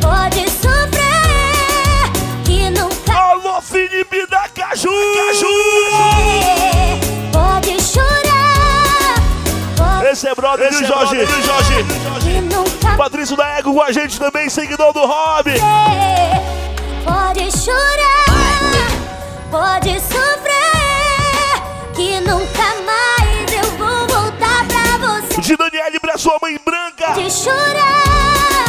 Pode sofrer. Que nunca. Alô, Felipe da Caju! Caju! Esse é brother, Esse é Jorge? brother, Viu, Jorge? nunca. Patrício da Ego com a gente também, seguidor do Hobby. Pode chorar, pode sofrer, que nunca mais eu vou voltar pra você. De Daniele pra sua mãe branca. Pode chorar,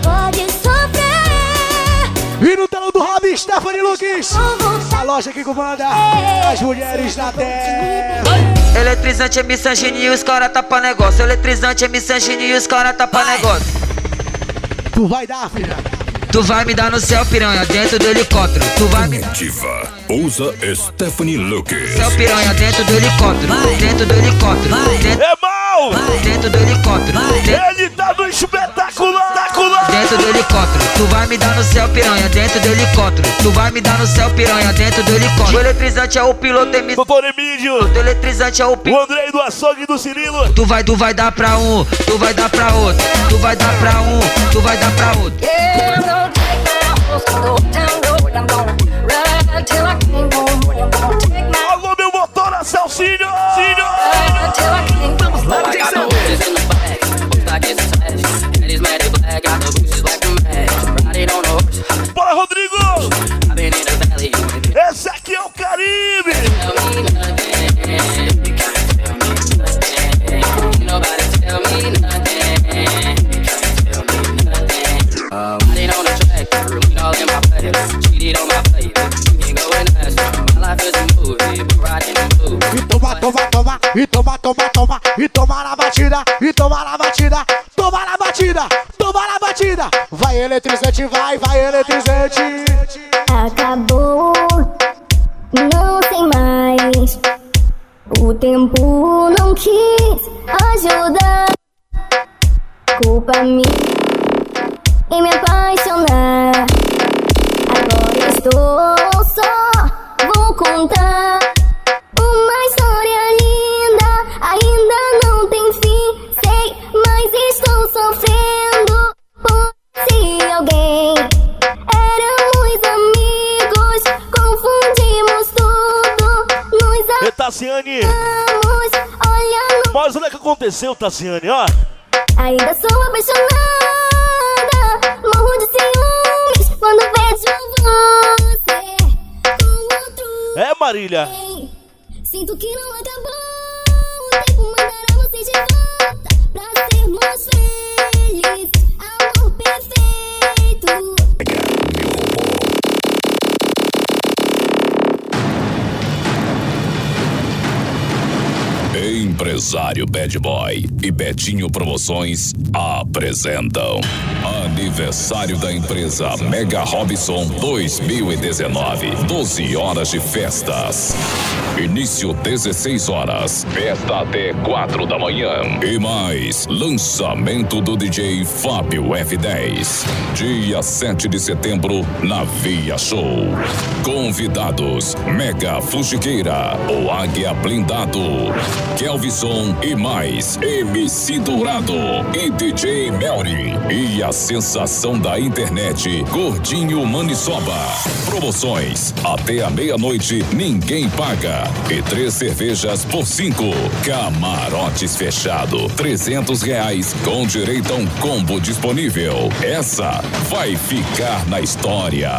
pode sofrer, E no telão do Hobby, Stephanie Lucas. A loja que comanda as mulheres da terra. Eletrizante é misoginia e os cara tá pra negócio. Eletrizante é misoginia e os cara tá pra negócio. Tu vai dar, filha. Tu vai me dar no céu, piranha, dentro do helicóptero. Tu vai me dar Ativa. Pousa Stephanie Lucas. no céu, piranha, dentro do helicóptero. Dentro do helicóptero. Dentro, É mal! dentro do helicóptero. Dentro, Ele tá no espetacular! espetacular. dentro do helicóptero. Tu vai me dar no céu, piranha, dentro do helicóptero. Tu vai me dar no céu, piranha, dentro do helicóptero. O eletrizante é o piloto emissor. Doutor Emílio. O eletrizante é o O piloto. Andrei do açougue do Cirilo. Tu vai, tu vai dar pra um, tu vai dar pra outro. Tu vai dar pra um, tu vai dar pra outro. Alô, meu motor, a Celcinho! Vamos lá, Eletrizante, vai, vai eletrizante. Tassiane, ó. Bad Boy e Betinho Promoções apresentam Aniversário da empresa Mega Robson 2019. 12 horas de festas. Início 16 horas. Festa até 4 da manhã. E mais, lançamento do DJ Fábio F10. Dia 7 de setembro, na Via Show. Convidados: Mega Fujiqueira, o Águia Blindado, Kelvison e mais, MC Dourado e DJ Melry. E a sensação da internet, Gordinho Maniçoba. Promoções: até a meia-noite, ninguém paga. E três cervejas por cinco. Camarotes fechado, 300 reais com direito a um combo disponível. Essa vai ficar na história.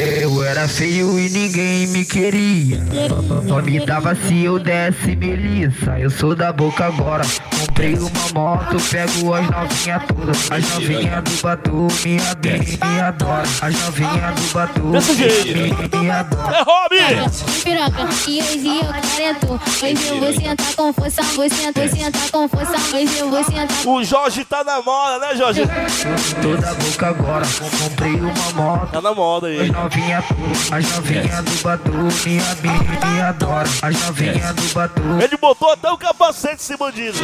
Eu era feio e ninguém me queria. Só me dava se eu desse melissa. Eu sou da boca agora. Comprei uma moto, pego as novinhas todas. As novinhas do Batu me, ade- me adoram. As novinhas do Batu jeito. me, me adoram. É hobby! Piroca, e hoje eu careto. Hoje eu vou sentar com força, vou sentar, vou sentar com força. Hoje eu vou sentar. O Jorge tá na moda, né, Jorge? Tô da boca agora. Comprei uma moto. Tá na moda As aí. novinhas, as novinhas do Batu me, me, me adoram. As novinhas do Batu Ele botou até o capacete, esse bandido.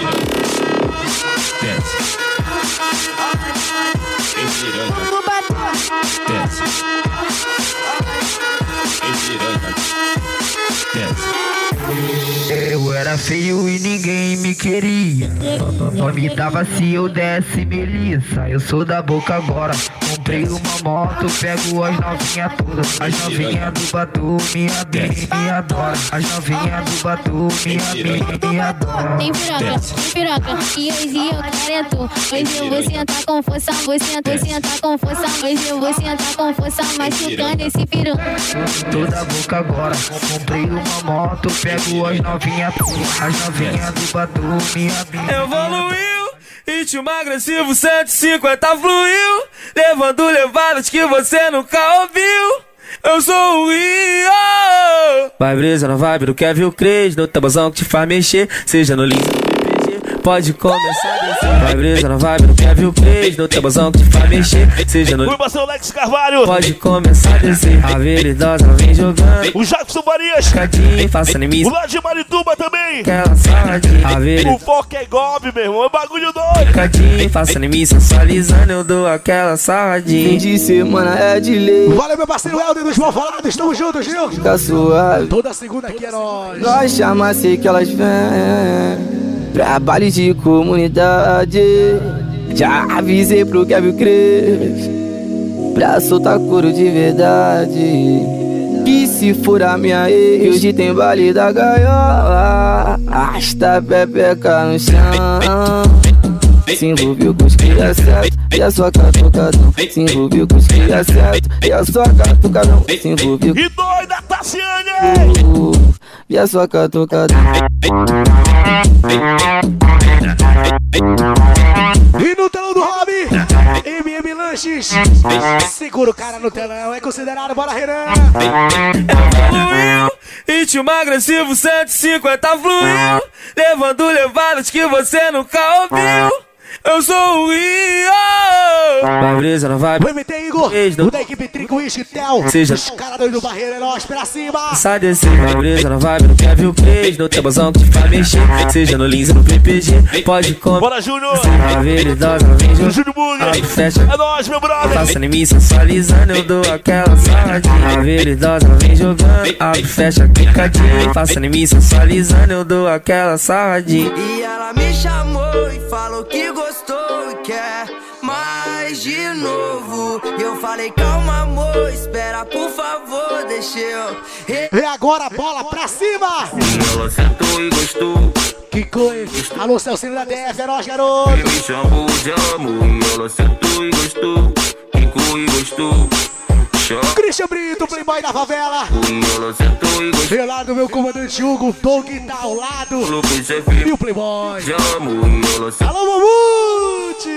Eu era feio e ninguém me queria. Só me dava se eu desse melissa. Eu sou da boca agora. Comprei uma moto, pego as novinhas todas. As novinhas do Batu me, ade- me adoram. As novinhas do Batu me, ade- me adoram. Tem piroca, tem piroca, e hoje eu careto. Hoje eu vou sentar com força, vou sentar, vou sentar com força. Hoje eu vou sentar com força, machucando esse piru. Tô da boca agora. Comprei uma moto, pego as novinhas. As novinhas do Batu me, ade- Evoluiu, ritmo agressivo 150 fluiu, levando levadas que você nunca ouviu. Eu sou o Rio. Vai brisa na vibe do Kevin Cres, no tabuzão que te faz mexer, seja no link Pode começar a descer. Vai brisa na vibe do Kevin o Cres, no tabuzão que te faz mexer, seja no Turma Alex Carvalho. Pode começar a descer. A veridosa ela vem jogando. O Jackson Farias. Cadinho, faça O anime. lá de Marituba também. Aquela saladinha. A veridosa. O foco é golpe, meu irmão. É bagulho doido. Cadinho, faça anime sensualizando, eu dou aquela saladinha. Fim de semana é de lei. Valeu, meu parceiro Helder dos Malfalados, estamos juntos, viu? Fica suave. Toda segunda aqui é nós. Nós chama sei que elas vêm. Trabalho de comunidade. Já avisei pro Kevin Cres. Pra soltar couro de verdade. Que se for a minha ex, hoje tem baile da gaiola. Arrasta a pepeca no chão. Se envolveu com os cria certo e a sua catucadão. Se envolveu com os cria certo e a sua catucadão. Se envolveu E doida, Tassiane! E a sua catucadão. E no telão do Hobby, MM Lanches. Lanches. Segura o cara no telão, é considerado, bora Renan. Fluiu, ritmo agressivo 150 fluiu, levando levadas que você nunca ouviu. Eu sou o Rio! Vai brisa, não vai? Vou meter Igor, o da equipe Whisky Tel. Seja- Os caras doidos do Barreiro, é nós, pra cima. Sai desse vai brisa, não vai? No Kevin Cage, no temazão que te faz mexer. Seja no Lins ou no PPG, pode comer. Bora, Júnior! A veridosa, não vem junto. Júnior fecha. É nóis, meu brother! Passa em mim sensualizando, eu dou aquela sarradinha. A veridosa, não vem jogando. Abre, fecha, clicadinha. Passa em mim sensualizando, eu dou aquela sarradinha. E ela me chamou e falou que falei, calma, amor, espera, por favor, deixa eu. E agora, bola pra cima. Ela sentou e gostou. Que coisa. Alô, Celcinho da DF, é nós, garoto. Me chamou de amor e ela sentou e gostou. Ficou e gostou. Christian Brito, Playboy da favela. E lá do meu comandante Hugo, Doug tá ao lado. E o Playboy. Alô, Mamute!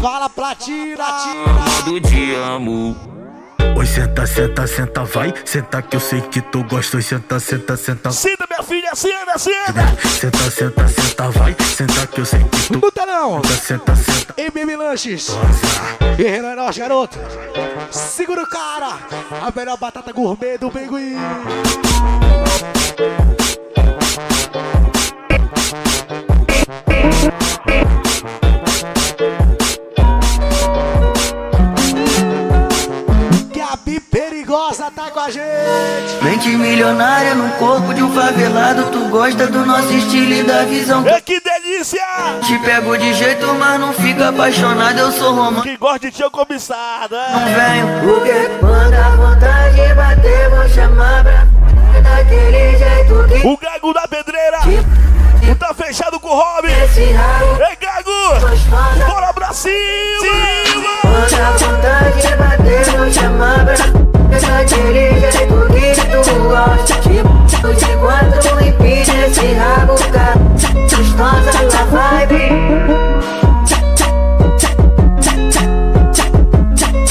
Fala, Platina! Amado te amo. Oi, senta, senta, senta, vai. Senta que eu sei que tu gosta. Oi, senta, senta, senta. Senta, minha filha, senta, senta! Senta, senta, senta, vai. Senta que eu sei que tu No telão. Senta, senta, senta. MM Lanches. E Renan nós, garoto. Segura o cara. A melhor batata gourmet do Pinguim. Perigosa tá com a gente. Mente milionária no corpo de um favelado. Tu gosta do nosso estilo e da visão. É que delícia! Te pego de jeito, mas não fica apaixonado. Eu sou romântico. Que gosta de tio cobiçado, Não é? venho porque quando a vontade bater, vou chamar pra daquele jeito que O Gago da Pedreira! Tá fechado com o Robin! esse ralo. Ei, Gago! Bora pra cima! Quando a vontade bater, vou chamar pra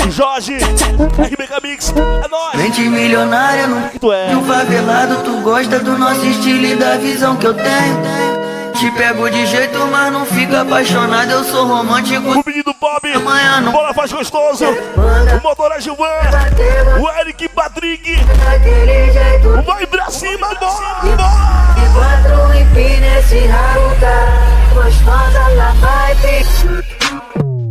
Jorge! RBK Mix! É nóis! Mente milionária no Tu é. um favelado, tu gosta do nosso estilo e da visão que eu tenho. Te pego de jeito, mas não fica apaixonado. Eu sou romântico. Bola faz gostoso! O motor é Gilvan! O Eric Patrick! Daquele jeito. Vai pra cima, bora! De quatro empina esse cara. Gostosa na vibe.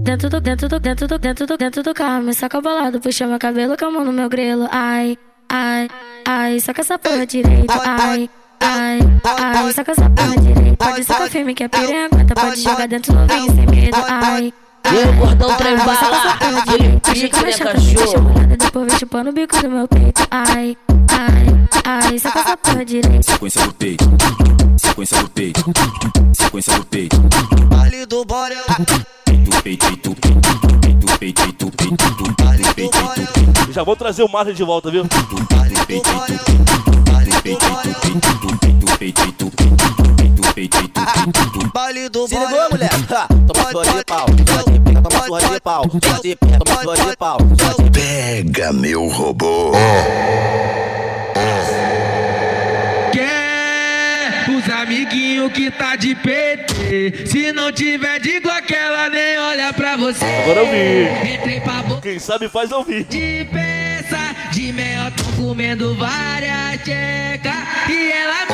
Dentro do, dentro do, dentro do, dentro do, dentro do carro, me saca bolado, puxa meu cabelo com a mão no meu grelo. Ai, ai, ai, saca essa porra direito. Ai, ai, ai, saca essa porra direito. Pode sacar firme que a piranha aguenta, pode jogar dentro do vinho sem medo. Ai. E aí, gordão trem bala, aquele pique, que né, deixa cachorro? depois vem chupando o bico do meu peito. Ai, ai, ai, saca essa porra direito. Sequência do peito, sequência do peito, sequência do peito. Ali do Borel. Peito, peito, peito, peito, peito, peito, peito, peito, peito, peito, peito. Já vou trazer o Marley de volta, viu? Baile do Se ligou, mulher? Ha, Toma sua de pau, toma sua de pau, toma sua de pau, Pega meu robô. Quer os amiguinhos que tá de PT. Se não tiver de aquela nem olha pra você. Agora eu vi. Quem sabe faz vivo. de peça, de mel, tô comendo várias checas. E ela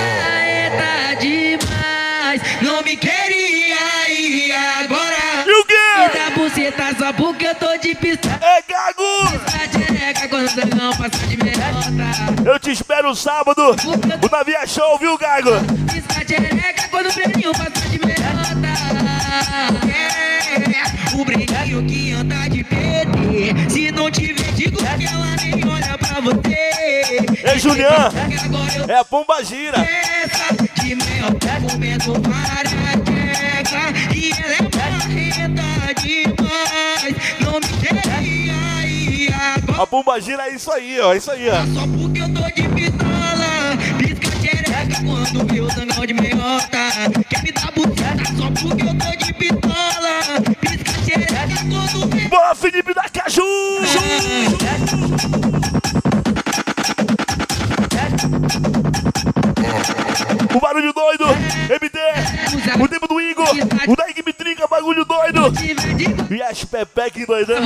marreta demais. Não me queria e agora. E o quê? Me dá buceta só porque eu tô de pista. É gago! De. Eu te espero sábado no Navia Show, viu, Gago? Pisca xereca quando o preninho passa de melhota. É, o brinquinho que anda de PT. Se não tiver, digo que ela nem olha pra você. Ei, Julian! É a pomba gira! E ela é marreta demais. Não me queria agora. A pomba gira é isso aí, ó. É isso aí, ó. Só porque eu tô de pistola Pisca xereca quando vê o zangão de meiota Quer me dar buceta só porque eu tô de pistola Pisca xereca quando vê Bora, Felipe da Caju! O barulho doido, MD, o tempo do Igor, o da equipe trinca, bagulho doido. E as Pepe doidão.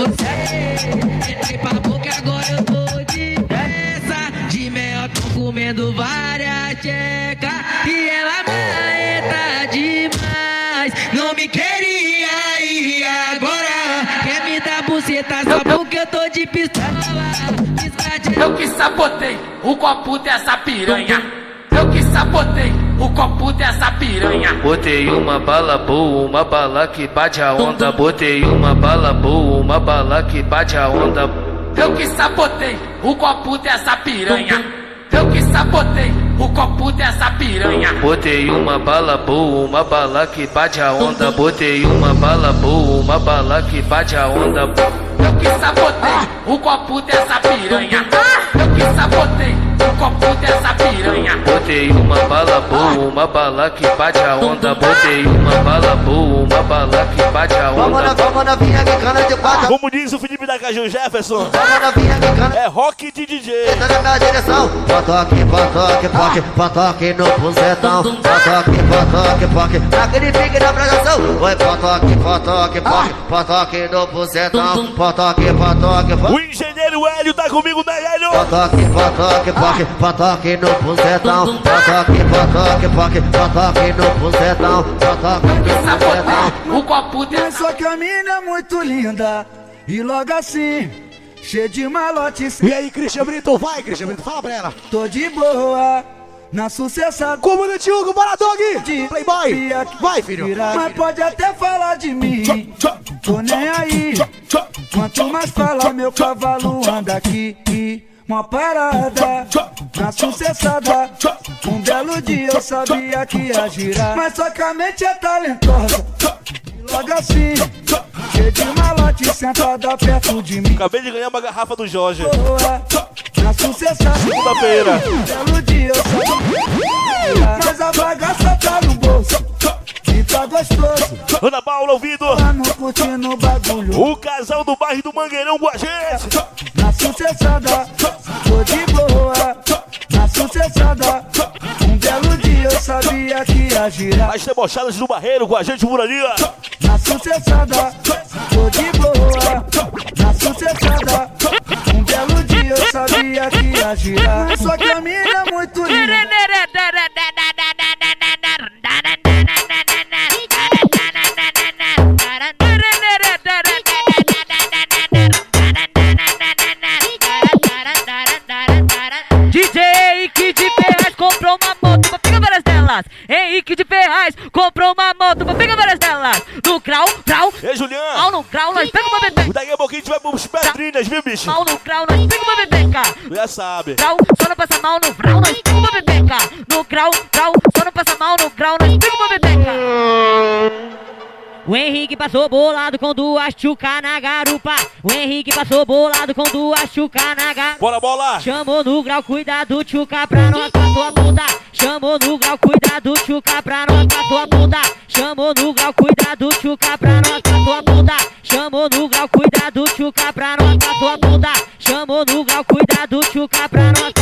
Porque agora eu tô de peça De mel, tô comendo várias tchecas E ela maeta demais Não me queria e agora Quer me dar buceta só porque eu tô de pistola Eu que sabotei o copo dessa piranha. Eu que sabotei o copo dessa piranha. Botei uma bala boa, uma bala que bate a onda. Botei uma bala boa, uma bala que bate a onda. Eu que sabotei o copo dessa piranha. Eu que sabotei o copo dessa piranha. Botei uma bala boa, uma bala que bate a onda. Botei uma bala boa, uma bala que bate a onda. Eu que sabotei o copo dessa piranha. Eu que sabotei o copo dessa piranha. Botei uma bala boa, uma bala que bate a onda. Botei uma bala boa, uma bala que bate a Vamos na, onda. vamos na vinha quicando de quatro. Como diz o Felipe da Caju Jefferson, Vamos na vinha quicando é rock de DJ. Tá na minha direção. Potoque, potoque, poque, potoque no bucetão. Potoque, potoque, poque, naquele pique da apresentação. Oi, potoque, potoque, poque, potoque no bucetão. Potoque, potoque, poque. O engenheiro Hélio tá comigo, né, Hélio? Potoque, potoque, poque, potoque no bucetão. Potoque, potoque, poque, potoque no bucetão. Potoque no bucetão. O copo dessa Só que a mina é muito linda E logo assim Cheio de malote E aí, Christian Brito, vai, Christian Brito, fala pra ela. Tô de boa Na sucessada Comandante Hugo, bora, dog! Playboy! Vai, filho! Mas pode até falar de mim Tô nem aí Quanto mais fala meu cavalo anda aqui Uma parada Na sucessada. Um belo dia eu sabia que ia girar. Mas só que a mente é talentosa. E Logo assim Cheio de malote sentada perto de mim. Acabei de ganhar uma garrafa do Jorge. Na sucessada Segunda-feira. Um belo dia eu sabia Mas a bagaça tá no bolso. E tá gostoso. Ana Paula ouvindo. Curtindo o bagulho. O casal do bairro do Mangueirão com a gente. Na sucessada, tô de boa Na sucessada, um belo dia eu sabia que ia girar. As debochadas do Barreiro com a gente por ali, ó. Na sucessada, tô de boa Na sucessada, um belo dia eu sabia que ia girar. Só que a mina é muito linda Henrique de Ferraz comprou uma moto pra pegar várias delas. No grau, grau. Ei, Juliano. Mal no grau, nós pega uma bebeca. Daqui a pouquinho a gente vai pros pedrinhas, viu, bicho? Mal no grau, nós pega uma bebeca. Já sabe. Grau, só não passa mal no grau, nós pega uma bebeca. No grau, O Henrique passou bolado com duas chuca na garupa. O Henrique passou bolado com duas chuca na garupa. Bora, bola! Chamou no grau, cuidado, tchuca pra a tua bunda. Chamou no grau, cuidado, tchuca pra a tua bunda. Chamou no grau, cuidado, tchuca pra a tua bunda. Chamou no grau, cuidado, tchuca pra a tua bunda. Chamou no grau, cuidado, tchuca pra nós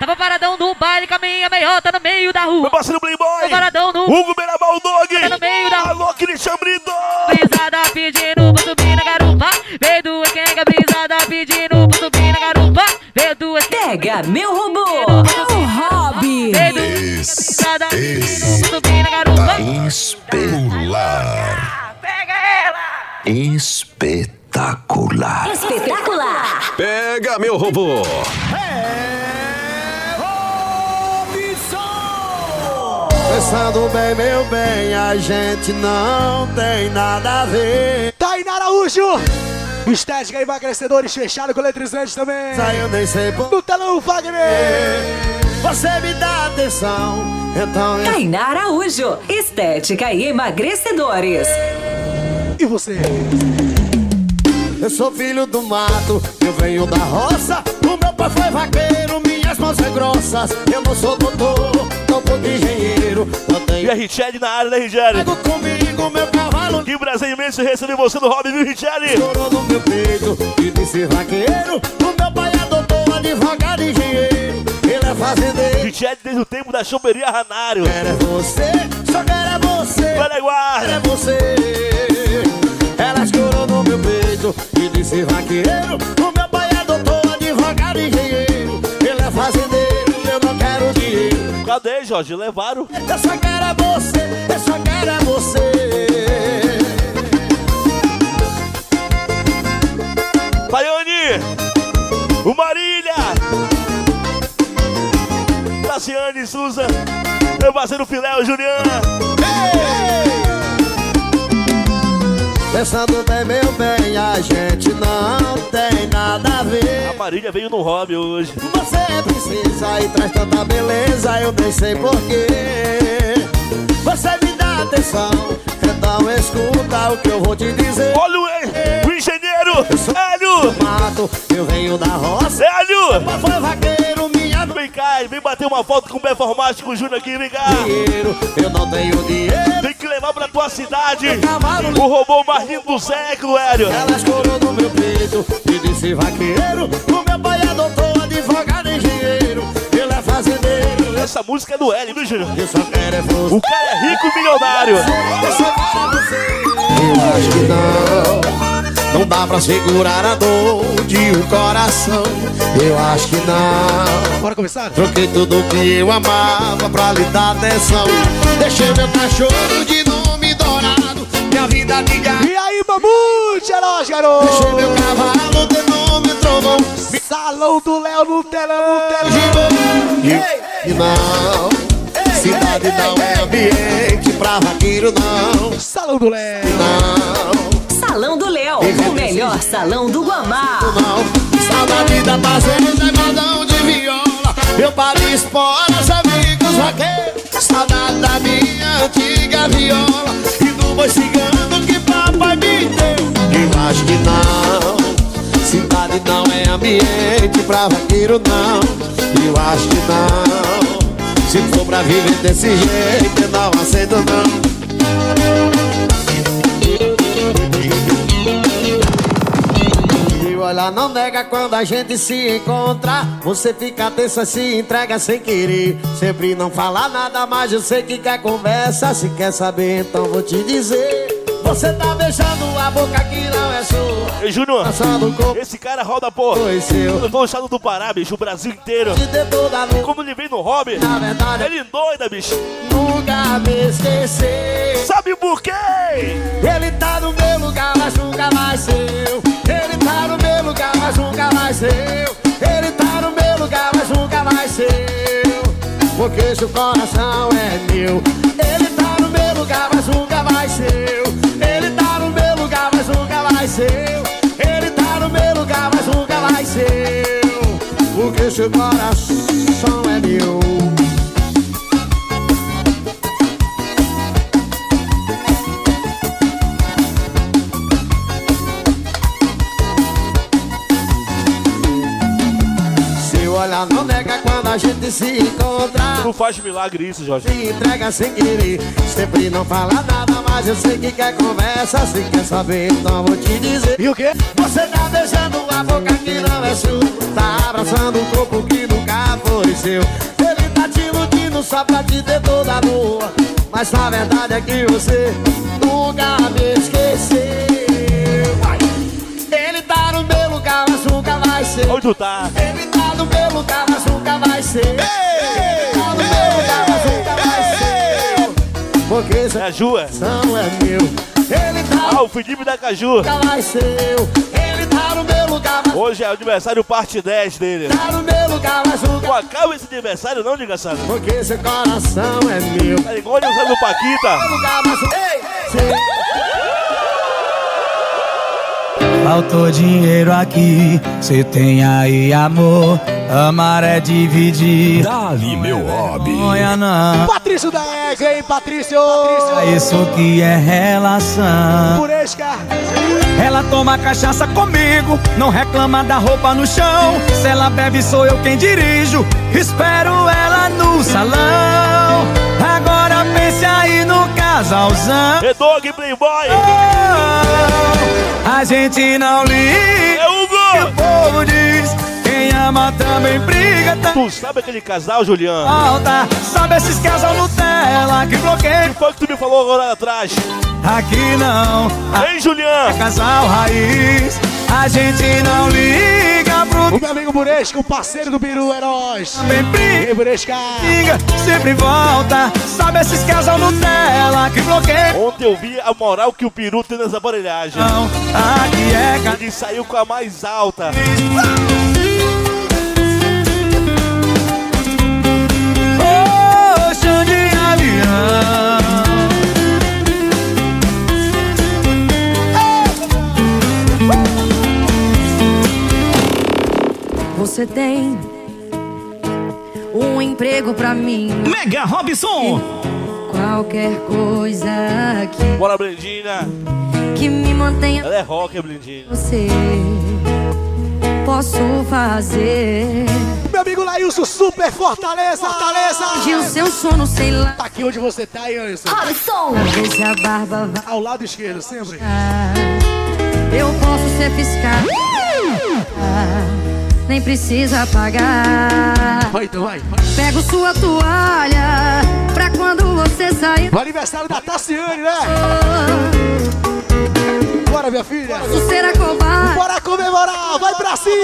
Tava paradão no baile com a minha meiota no meio da rua. Meu parceiro Playboy! Tava paradão no Hugo Beiramal Dog! Tá no meio da rua. Alô, Christian Brito! Brisada pedindo pra subir na garupa. Veio duas quenga, brisada pedindo pra subir na garupa. Veio duas Pega meu robô, é o hobby. Veio duas brisada pedindo pra subir na garupa. Especular. Espetacular. Espetacular. Pega meu robô. Pensando bem, meu bem, a gente não tem nada a ver. Tainá Araújo! Estética emagrecedores fechado com eletrizante também. Sai, eu nem sei por No telão, Wagner! Você me dá atenção, então eu... Tainá Araújo, estética e emagrecedores. E você? Eu sou filho do mato, eu venho da roça. O meu pai foi vaqueiro, minhas mãos são grossas. Eu não sou doutor, não sou engenheiro. Tenho. E a Richelle na área, né, Richelle? Comigo, meu cavalo. Que prazer imenso receber você no Hobby, viu, Richelle? Estourou no meu peito e disse vaqueiro. O meu pai doutor, advogado, engenheiro. Ele é fazendeiro. Richelle desde o tempo da choperia Ranário. É você, só quero é você. Guaraguá. É você. Ela escorou no meu peito e disse vaqueiro. O meu pai doutor, advogado, engenheiro. Ele é fazendeiro, Cadê, Jorge? Levaram. Eu só quero é você, eu só quero é você. Tayane, o Marília, Tassiane, Suza, meu parceiro Filéu, Juliana. Pensando bem, meu bem, a gente não tem nada a ver. A Marília veio no hobby hoje. Você é princesa e traz tanta beleza, eu nem sei porquê. Você me dá atenção, então escuta o que eu vou te dizer. Olha o, o engenheiro, Hélio! Mato, eu venho da roça. Hélio! Foi vaqueiro, minha Vem cá, vem bater uma foto com o Performático Júnior aqui, vem cá. dinheiro, eu não tenho dinheiro. Tem que levar pra tua cidade o robô mais lindo do século, Hélio. Ela escorou no meu peito e disse vaqueiro. O meu pai é doutor, advogado, engenheiro. Ele é fazendeiro. Essa música é do Hélio, viu, Júnior? É. O cara é rico e milionário. Eu acho que não. Não dá pra segurar a dor de um coração. Eu acho que não. Bora começar? Troquei tudo que eu amava pra lhe dar atenção. Deixei meu cachorro de nome dourado. Minha vida de gato. E aí, mamute, é nóis, garoto! Deixei meu cavalo de nome trovão. Salão do Léo no telão, no telão. E não. Cidade não é ambiente pra vaqueiro, não. Salão do Léo. Não. Salão do Léo, o melhor salão do Guamá. Saudade da fazenda é modão de viola. Eu paro esporas, amigos vaqueiros. Saudade da minha antiga viola. E do boi cigano que papai me deu. Eu acho que não. Cidade não é ambiente pra vaqueiro, não. Eu acho que não. Se for pra viver desse jeito, eu não aceito, não. E olha, não nega quando a gente se encontra. Você fica tensa, se entrega sem querer. Sempre não fala nada, mas eu sei que quer conversa. Se quer saber, então vou te dizer. Você tá beijando a boca que não é sua. Ei, Júnior, esse cara roda, pô. foi seu. Levou o estado do Pará, bicho, o Brasil inteiro. Como ele vem no hobby, Na verdade, ele doida, bicho. nunca me esquecer. Sabe por quê? Ele tá no meu lugar, mas nunca vai ser eu. Ele tá no meu lugar, mas nunca vai ser eu. Ele tá no meu lugar, mas nunca vai ser eu. Porque seu coração é meu. Ele tá no meu lugar, mas nunca vai ser eu. Nunca vai ser eu. Ele tá no meu lugar, mas nunca vai ser. Porque seu coração é meu. Seu olhar não nega a gente se encontra. Não faz milagre isso, Jorge. Se entrega sem querer. Sempre não fala nada, mas eu sei que quer conversa. Se quer saber, então vou te dizer. E o quê? Você tá beijando a boca que não é sua. Tá abraçando o corpo que nunca foi seu. Ele tá te iludindo só pra te ter toda boa. Mas a verdade é que você nunca me esqueceu. Vai. Ele tá no meu lugar, mas nunca vai ser. Onde tu tá? Ele tá no meu lugar, mas nunca vai ser. Tá no meu lugar, mas nunca vai ser. Porque essa É a Ju, é? meu. Ele tá Ah, o Felipe da Caju. nunca vai ser. Ele tá no meu lugar, mas Hoje é o aniversário parte 10 dele. tá no meu lugar, mas nunca Pô, acaba esse aniversário não, desgraçado. Porque seu coração é meu. Tá igual o aniversário do Paquita. Lugar, mas Ei! Faltou dinheiro aqui, cê tem aí amor. Amar é dividir. Dali, meu hobby. Olha não. Patrício da Ega, hein, Patrício? É isso que é relação. Puresca. Ela toma cachaça comigo, não reclama da roupa no chão. Se ela bebe, sou eu quem dirijo. Espero ela no salão. Agora pense aí no casalzão. Redog Playboy. A gente não liga. É Hugo. O povo diz: quem ama também briga. Tá Tu sabe aquele casal, Juliano? alta. Sabe esses casal Nutella que bloqueia? que foi que tu me falou agora atrás? Aqui não. É Juliano. casal raiz. A gente não liga pro O meu amigo Buresca, o parceiro do Biru Heróis. também briga. Ei, Buresca. Sempre volta. Sabe esses casal Nutella que bloqueia? Ontem eu vi a moral que o peru tem nas aparelhagens. Não, aqui é Ele saiu com a mais alta. Chão de avião. Você tem um emprego pra mim. Mega Robson. Qualquer coisa que, Bora, Blendina. que me mantenha Ela é rocker, Blendina. você. Posso fazer. Meu amigo Lailson, super fortaleza, fortaleza. De o seu sono, sei lá. Tá aqui onde você tá, Anderson? Robson! Talvez a barba. Ao lado esquerdo, sempre. Eu posso ser fiscal. Nem precisa pagar. Vai, então, vai. Pego sua toalha pra quando você sair. No aniversário da Tassiane, né? Bora, minha filha. Posso ser a covarde. Bora comemorar. Vai pra cima.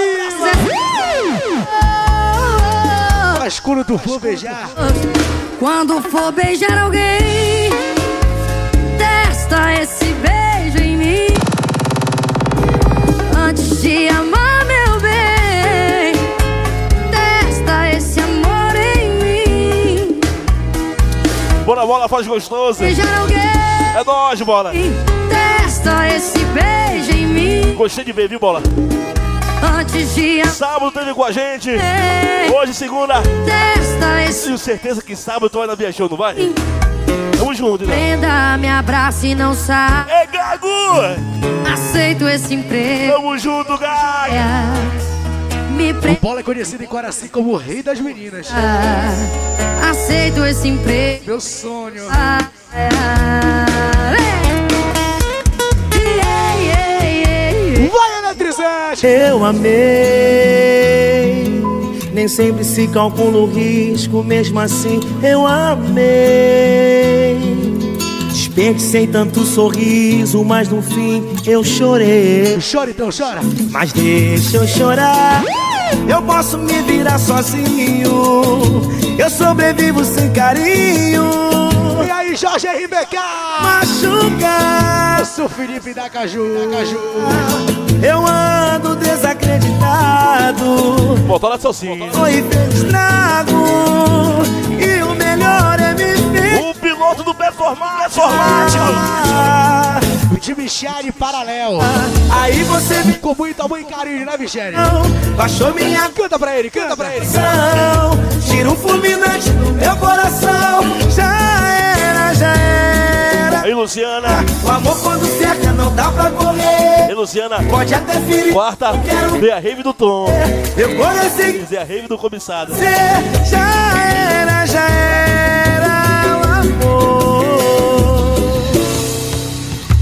Mas quando tu for beijar, Quando for beijar alguém, testa esse beijo em mim. Antes de amar, Bora, bola, faz gostoso. Beijar alguém, É nóis, bola. testa esse beijo em mim. Gostei de ver, viu, bola? Antes de Sábado teve com a gente. Hoje, segunda. testa esse Tenho certeza que sábado tu vai na viajão, não vai? Tamo junto, né? Prenda, me abrace e não sai. É Gago! Aceito esse emprego. Tamo junto, Gago! O. Bola é conhecido em Coraci como o rei das meninas. Aceito esse emprego. Meu sonho. Ah, ah, yeah, yeah, yeah, yeah. Vai, eletrizante. Eu amei. Nem sempre se calcula o risco, mesmo assim eu amei. Desperdicei tanto sorriso, mas no fim eu chorei. Chora então, chora. Mas deixa eu chorar. Eu posso me virar sozinho. Eu sobrevivo sem carinho. E aí, Jorge RBK. Machucar. Eu sou Felipe da Caju. Da Caju. Eu ando desacreditado. Botou lá sozinho. Foi estrago. E o melhor é me ver. O piloto do performático. Performático. De Michele Paralelo. Aí você me Com muito amor e carinho, né, Michele? baixou minha Canta pra ele, canta pra ele. Tira um fulminante do meu coração. Já era, já era. Aí, Luciana. O amor quando cerca não dá pra correr. Ei, Luciana. Pode até ferir. Quarta, vê a rave do Tom. Eu conheci Vê a rave do você. Já era, já era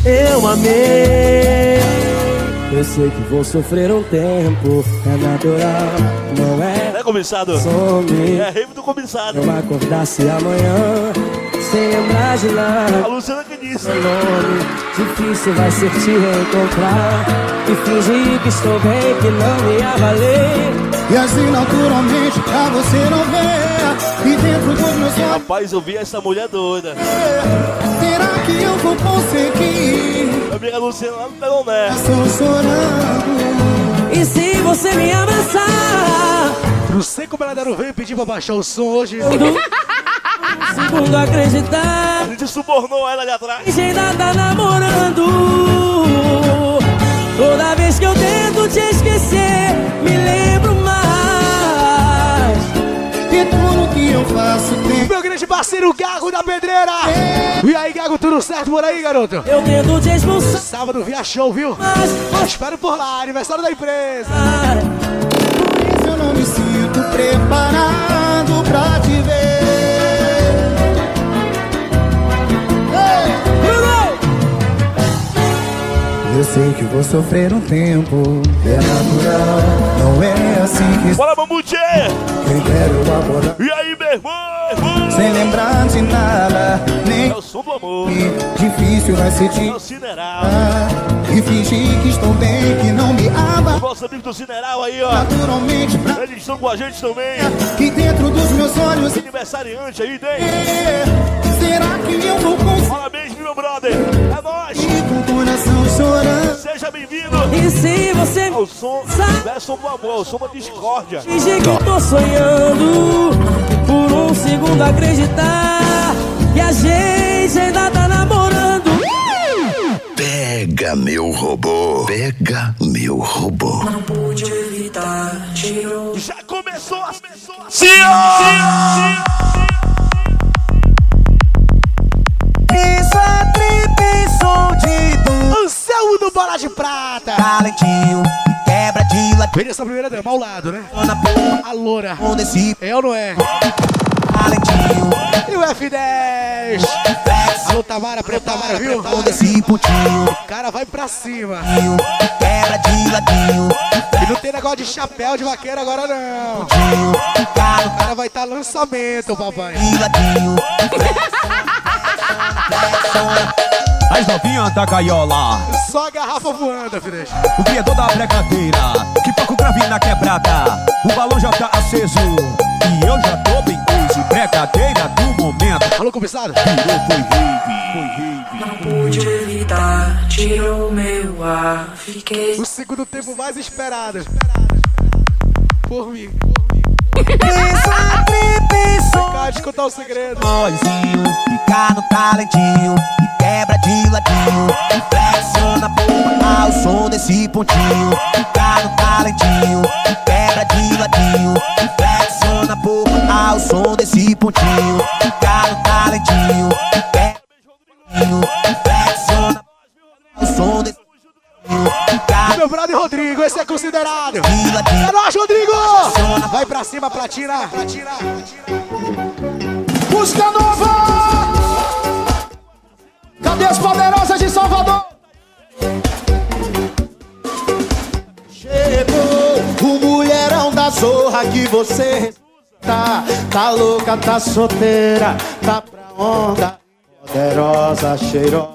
Eu amei. Eu sei que vou sofrer um tempo, é natural, não é? Né, comissário? Some. É a rave do comissário. Eu acordasse amanhã, sem lembrar de A nada. Luciana que disse. Meu nome, difícil vai ser te reencontrar. E fingir que estou bem, que não ia valer. E assim naturalmente pra você não ver dentro dos meus olhos Rapaz, eu vi essa mulher doida. Será que eu vou conseguir? Minha amiga Luciana lá no Peroné. Estou chorando E se você me abraçar, Não sei como ela deram veio pedir pra baixar o som hoje. segundo acreditar, A gente subornou ela ali atrás. ainda tá namorando. Toda vez que eu tento te esquecer, me lembro mais. Parceiro Gago da Pedreira. E aí, Gago, tudo certo por aí, garoto? Eu tento te expulsar. Sábado via show, viu? Espero por lá, aniversário da empresa. Por isso eu não me sinto preparado pra te ver. Eu sei que vou sofrer um tempo, é natural, não é assim que Bora, Mamute! Quem quer eu abordar E aí, meu? Sem lembrar de nada, nem É o som do amor. difícil vai ser te É o Cineral. e fingir que estou bem, que não me ama. Os nossos amigos do Cineral aí, ó. Naturalmente, pra Eles estão com a gente também. que dentro dos meus olhos Aniversariante aí, tem. será que eu vou conseguir Parabéns, meu brother. É nóis. com o coração chorando? Seja bem-vindo. E se você Ao som, é som do amor, é o som da discórdia. fingir que tô sonhando, por um segundo acreditar que a gente ainda tá namorando. Pega meu robô. Pega meu robô. Não pude evitar, tirou. Já começou a. Sim! Isso é trip som de dor. Anselmo do Bola de Prata. Talentinho, quebra de ladinho. Vem essa primeira dama ao lado, né? A loura. É ou não é? E o F10. Alô, Tamara, Preto Tamara, viu? Onde esse putinho, O cara vai pra cima. quebra de ladinho. E não tem negócio de chapéu de vaqueiro agora, não. O cara vai estar tá lançamento, papai. de ladinho. As novinhas da gaiola, Só a garrafa voando, F10. o criador da brincadeira, que toca o grave na quebrada. O balão já tá aceso e eu já tô bem crazy. Brincadeira do momento, Alô, cobiçado? virou foi rave, foi rave. Não pude evitar, tirou meu ar, fiquei. O segundo tempo mais esperado. Por mim. Isso é trip som. Cara, de contar o segredo. Olhozinho, fica no talentinho e quebra de ladinho. E flexiona a ao som desse pontinho. Fica no talentinho e quebra de ladinho. E flexiona a ao som desse pontinho. Fica no talentinho e quebra de ladinho. E flexiona ao som desse pontinho. Meu brother Rodrigo, esse é considerado. de É nóis, Rodrigo! Vai pra cima, platina. Música nova! Cadê as poderosas de Salvador? Chegou o mulherão da zorra que você tá, tá louca, tá solteira, tá pra onda, poderosa, cheirosa.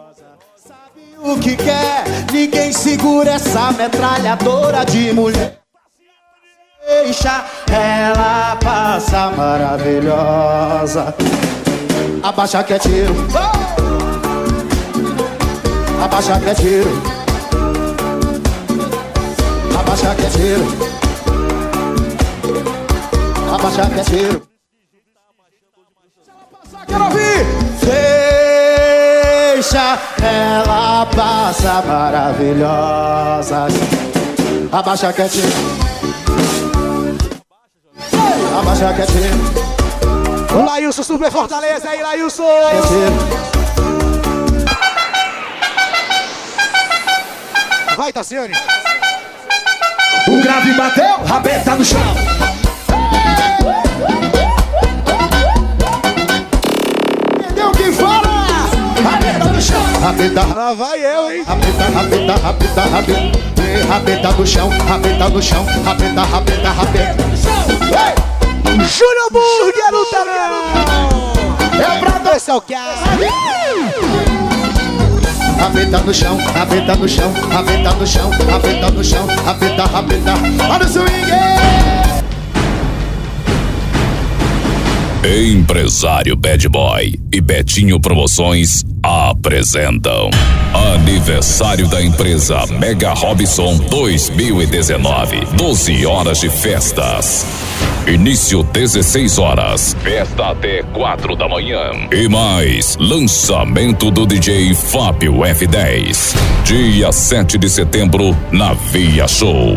O que quer? Ninguém segura essa metralhadora de mulher. Deixa ela passar maravilhosa. Abaixa que é tiro. Abaixa que é tiro. Abaixa que é tiro. Abaixa que é tiro. Quero ouvir! Deixa ela passar maravilhosa. Abaixa que tiro. Abaixa que tiro. O Lailson, super fortaleza aí, Lailson! Vai, Tassiane. O grave bateu, rabeta no chão. Rabeta, Lá vai eu, hein? rabeta, rabeta, rabeta, rabeta. Rabeta no chão, rabeta no chão, rabeta, rabeta, rabeta. Júnior Burger no telão! É pra é o que. Rabeta no chão, rabeta no chão, rabeta no chão, rabeta no chão, rabeta, rabeta. Olha o swing! Empresário Bad Boy e Betinho Promoções apresentam Aniversário da empresa Mega Robson 2019. 12 horas de festas. Início 16 horas. Festa até 4 da manhã. E mais, lançamento do DJ Fábio F10. Dia 7 de setembro, na Via Show.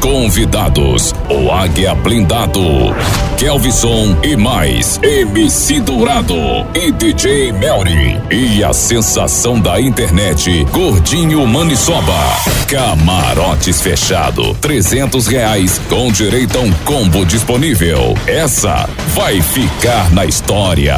Convidados: o Águia Blindado, Kelvison e mais, MC Dourado e DJ Melry. E a sensação da internet, Gordinho Manisoba. Camarotes fechado, 300 reais com direito a um combo disponível. Essa vai ficar na história.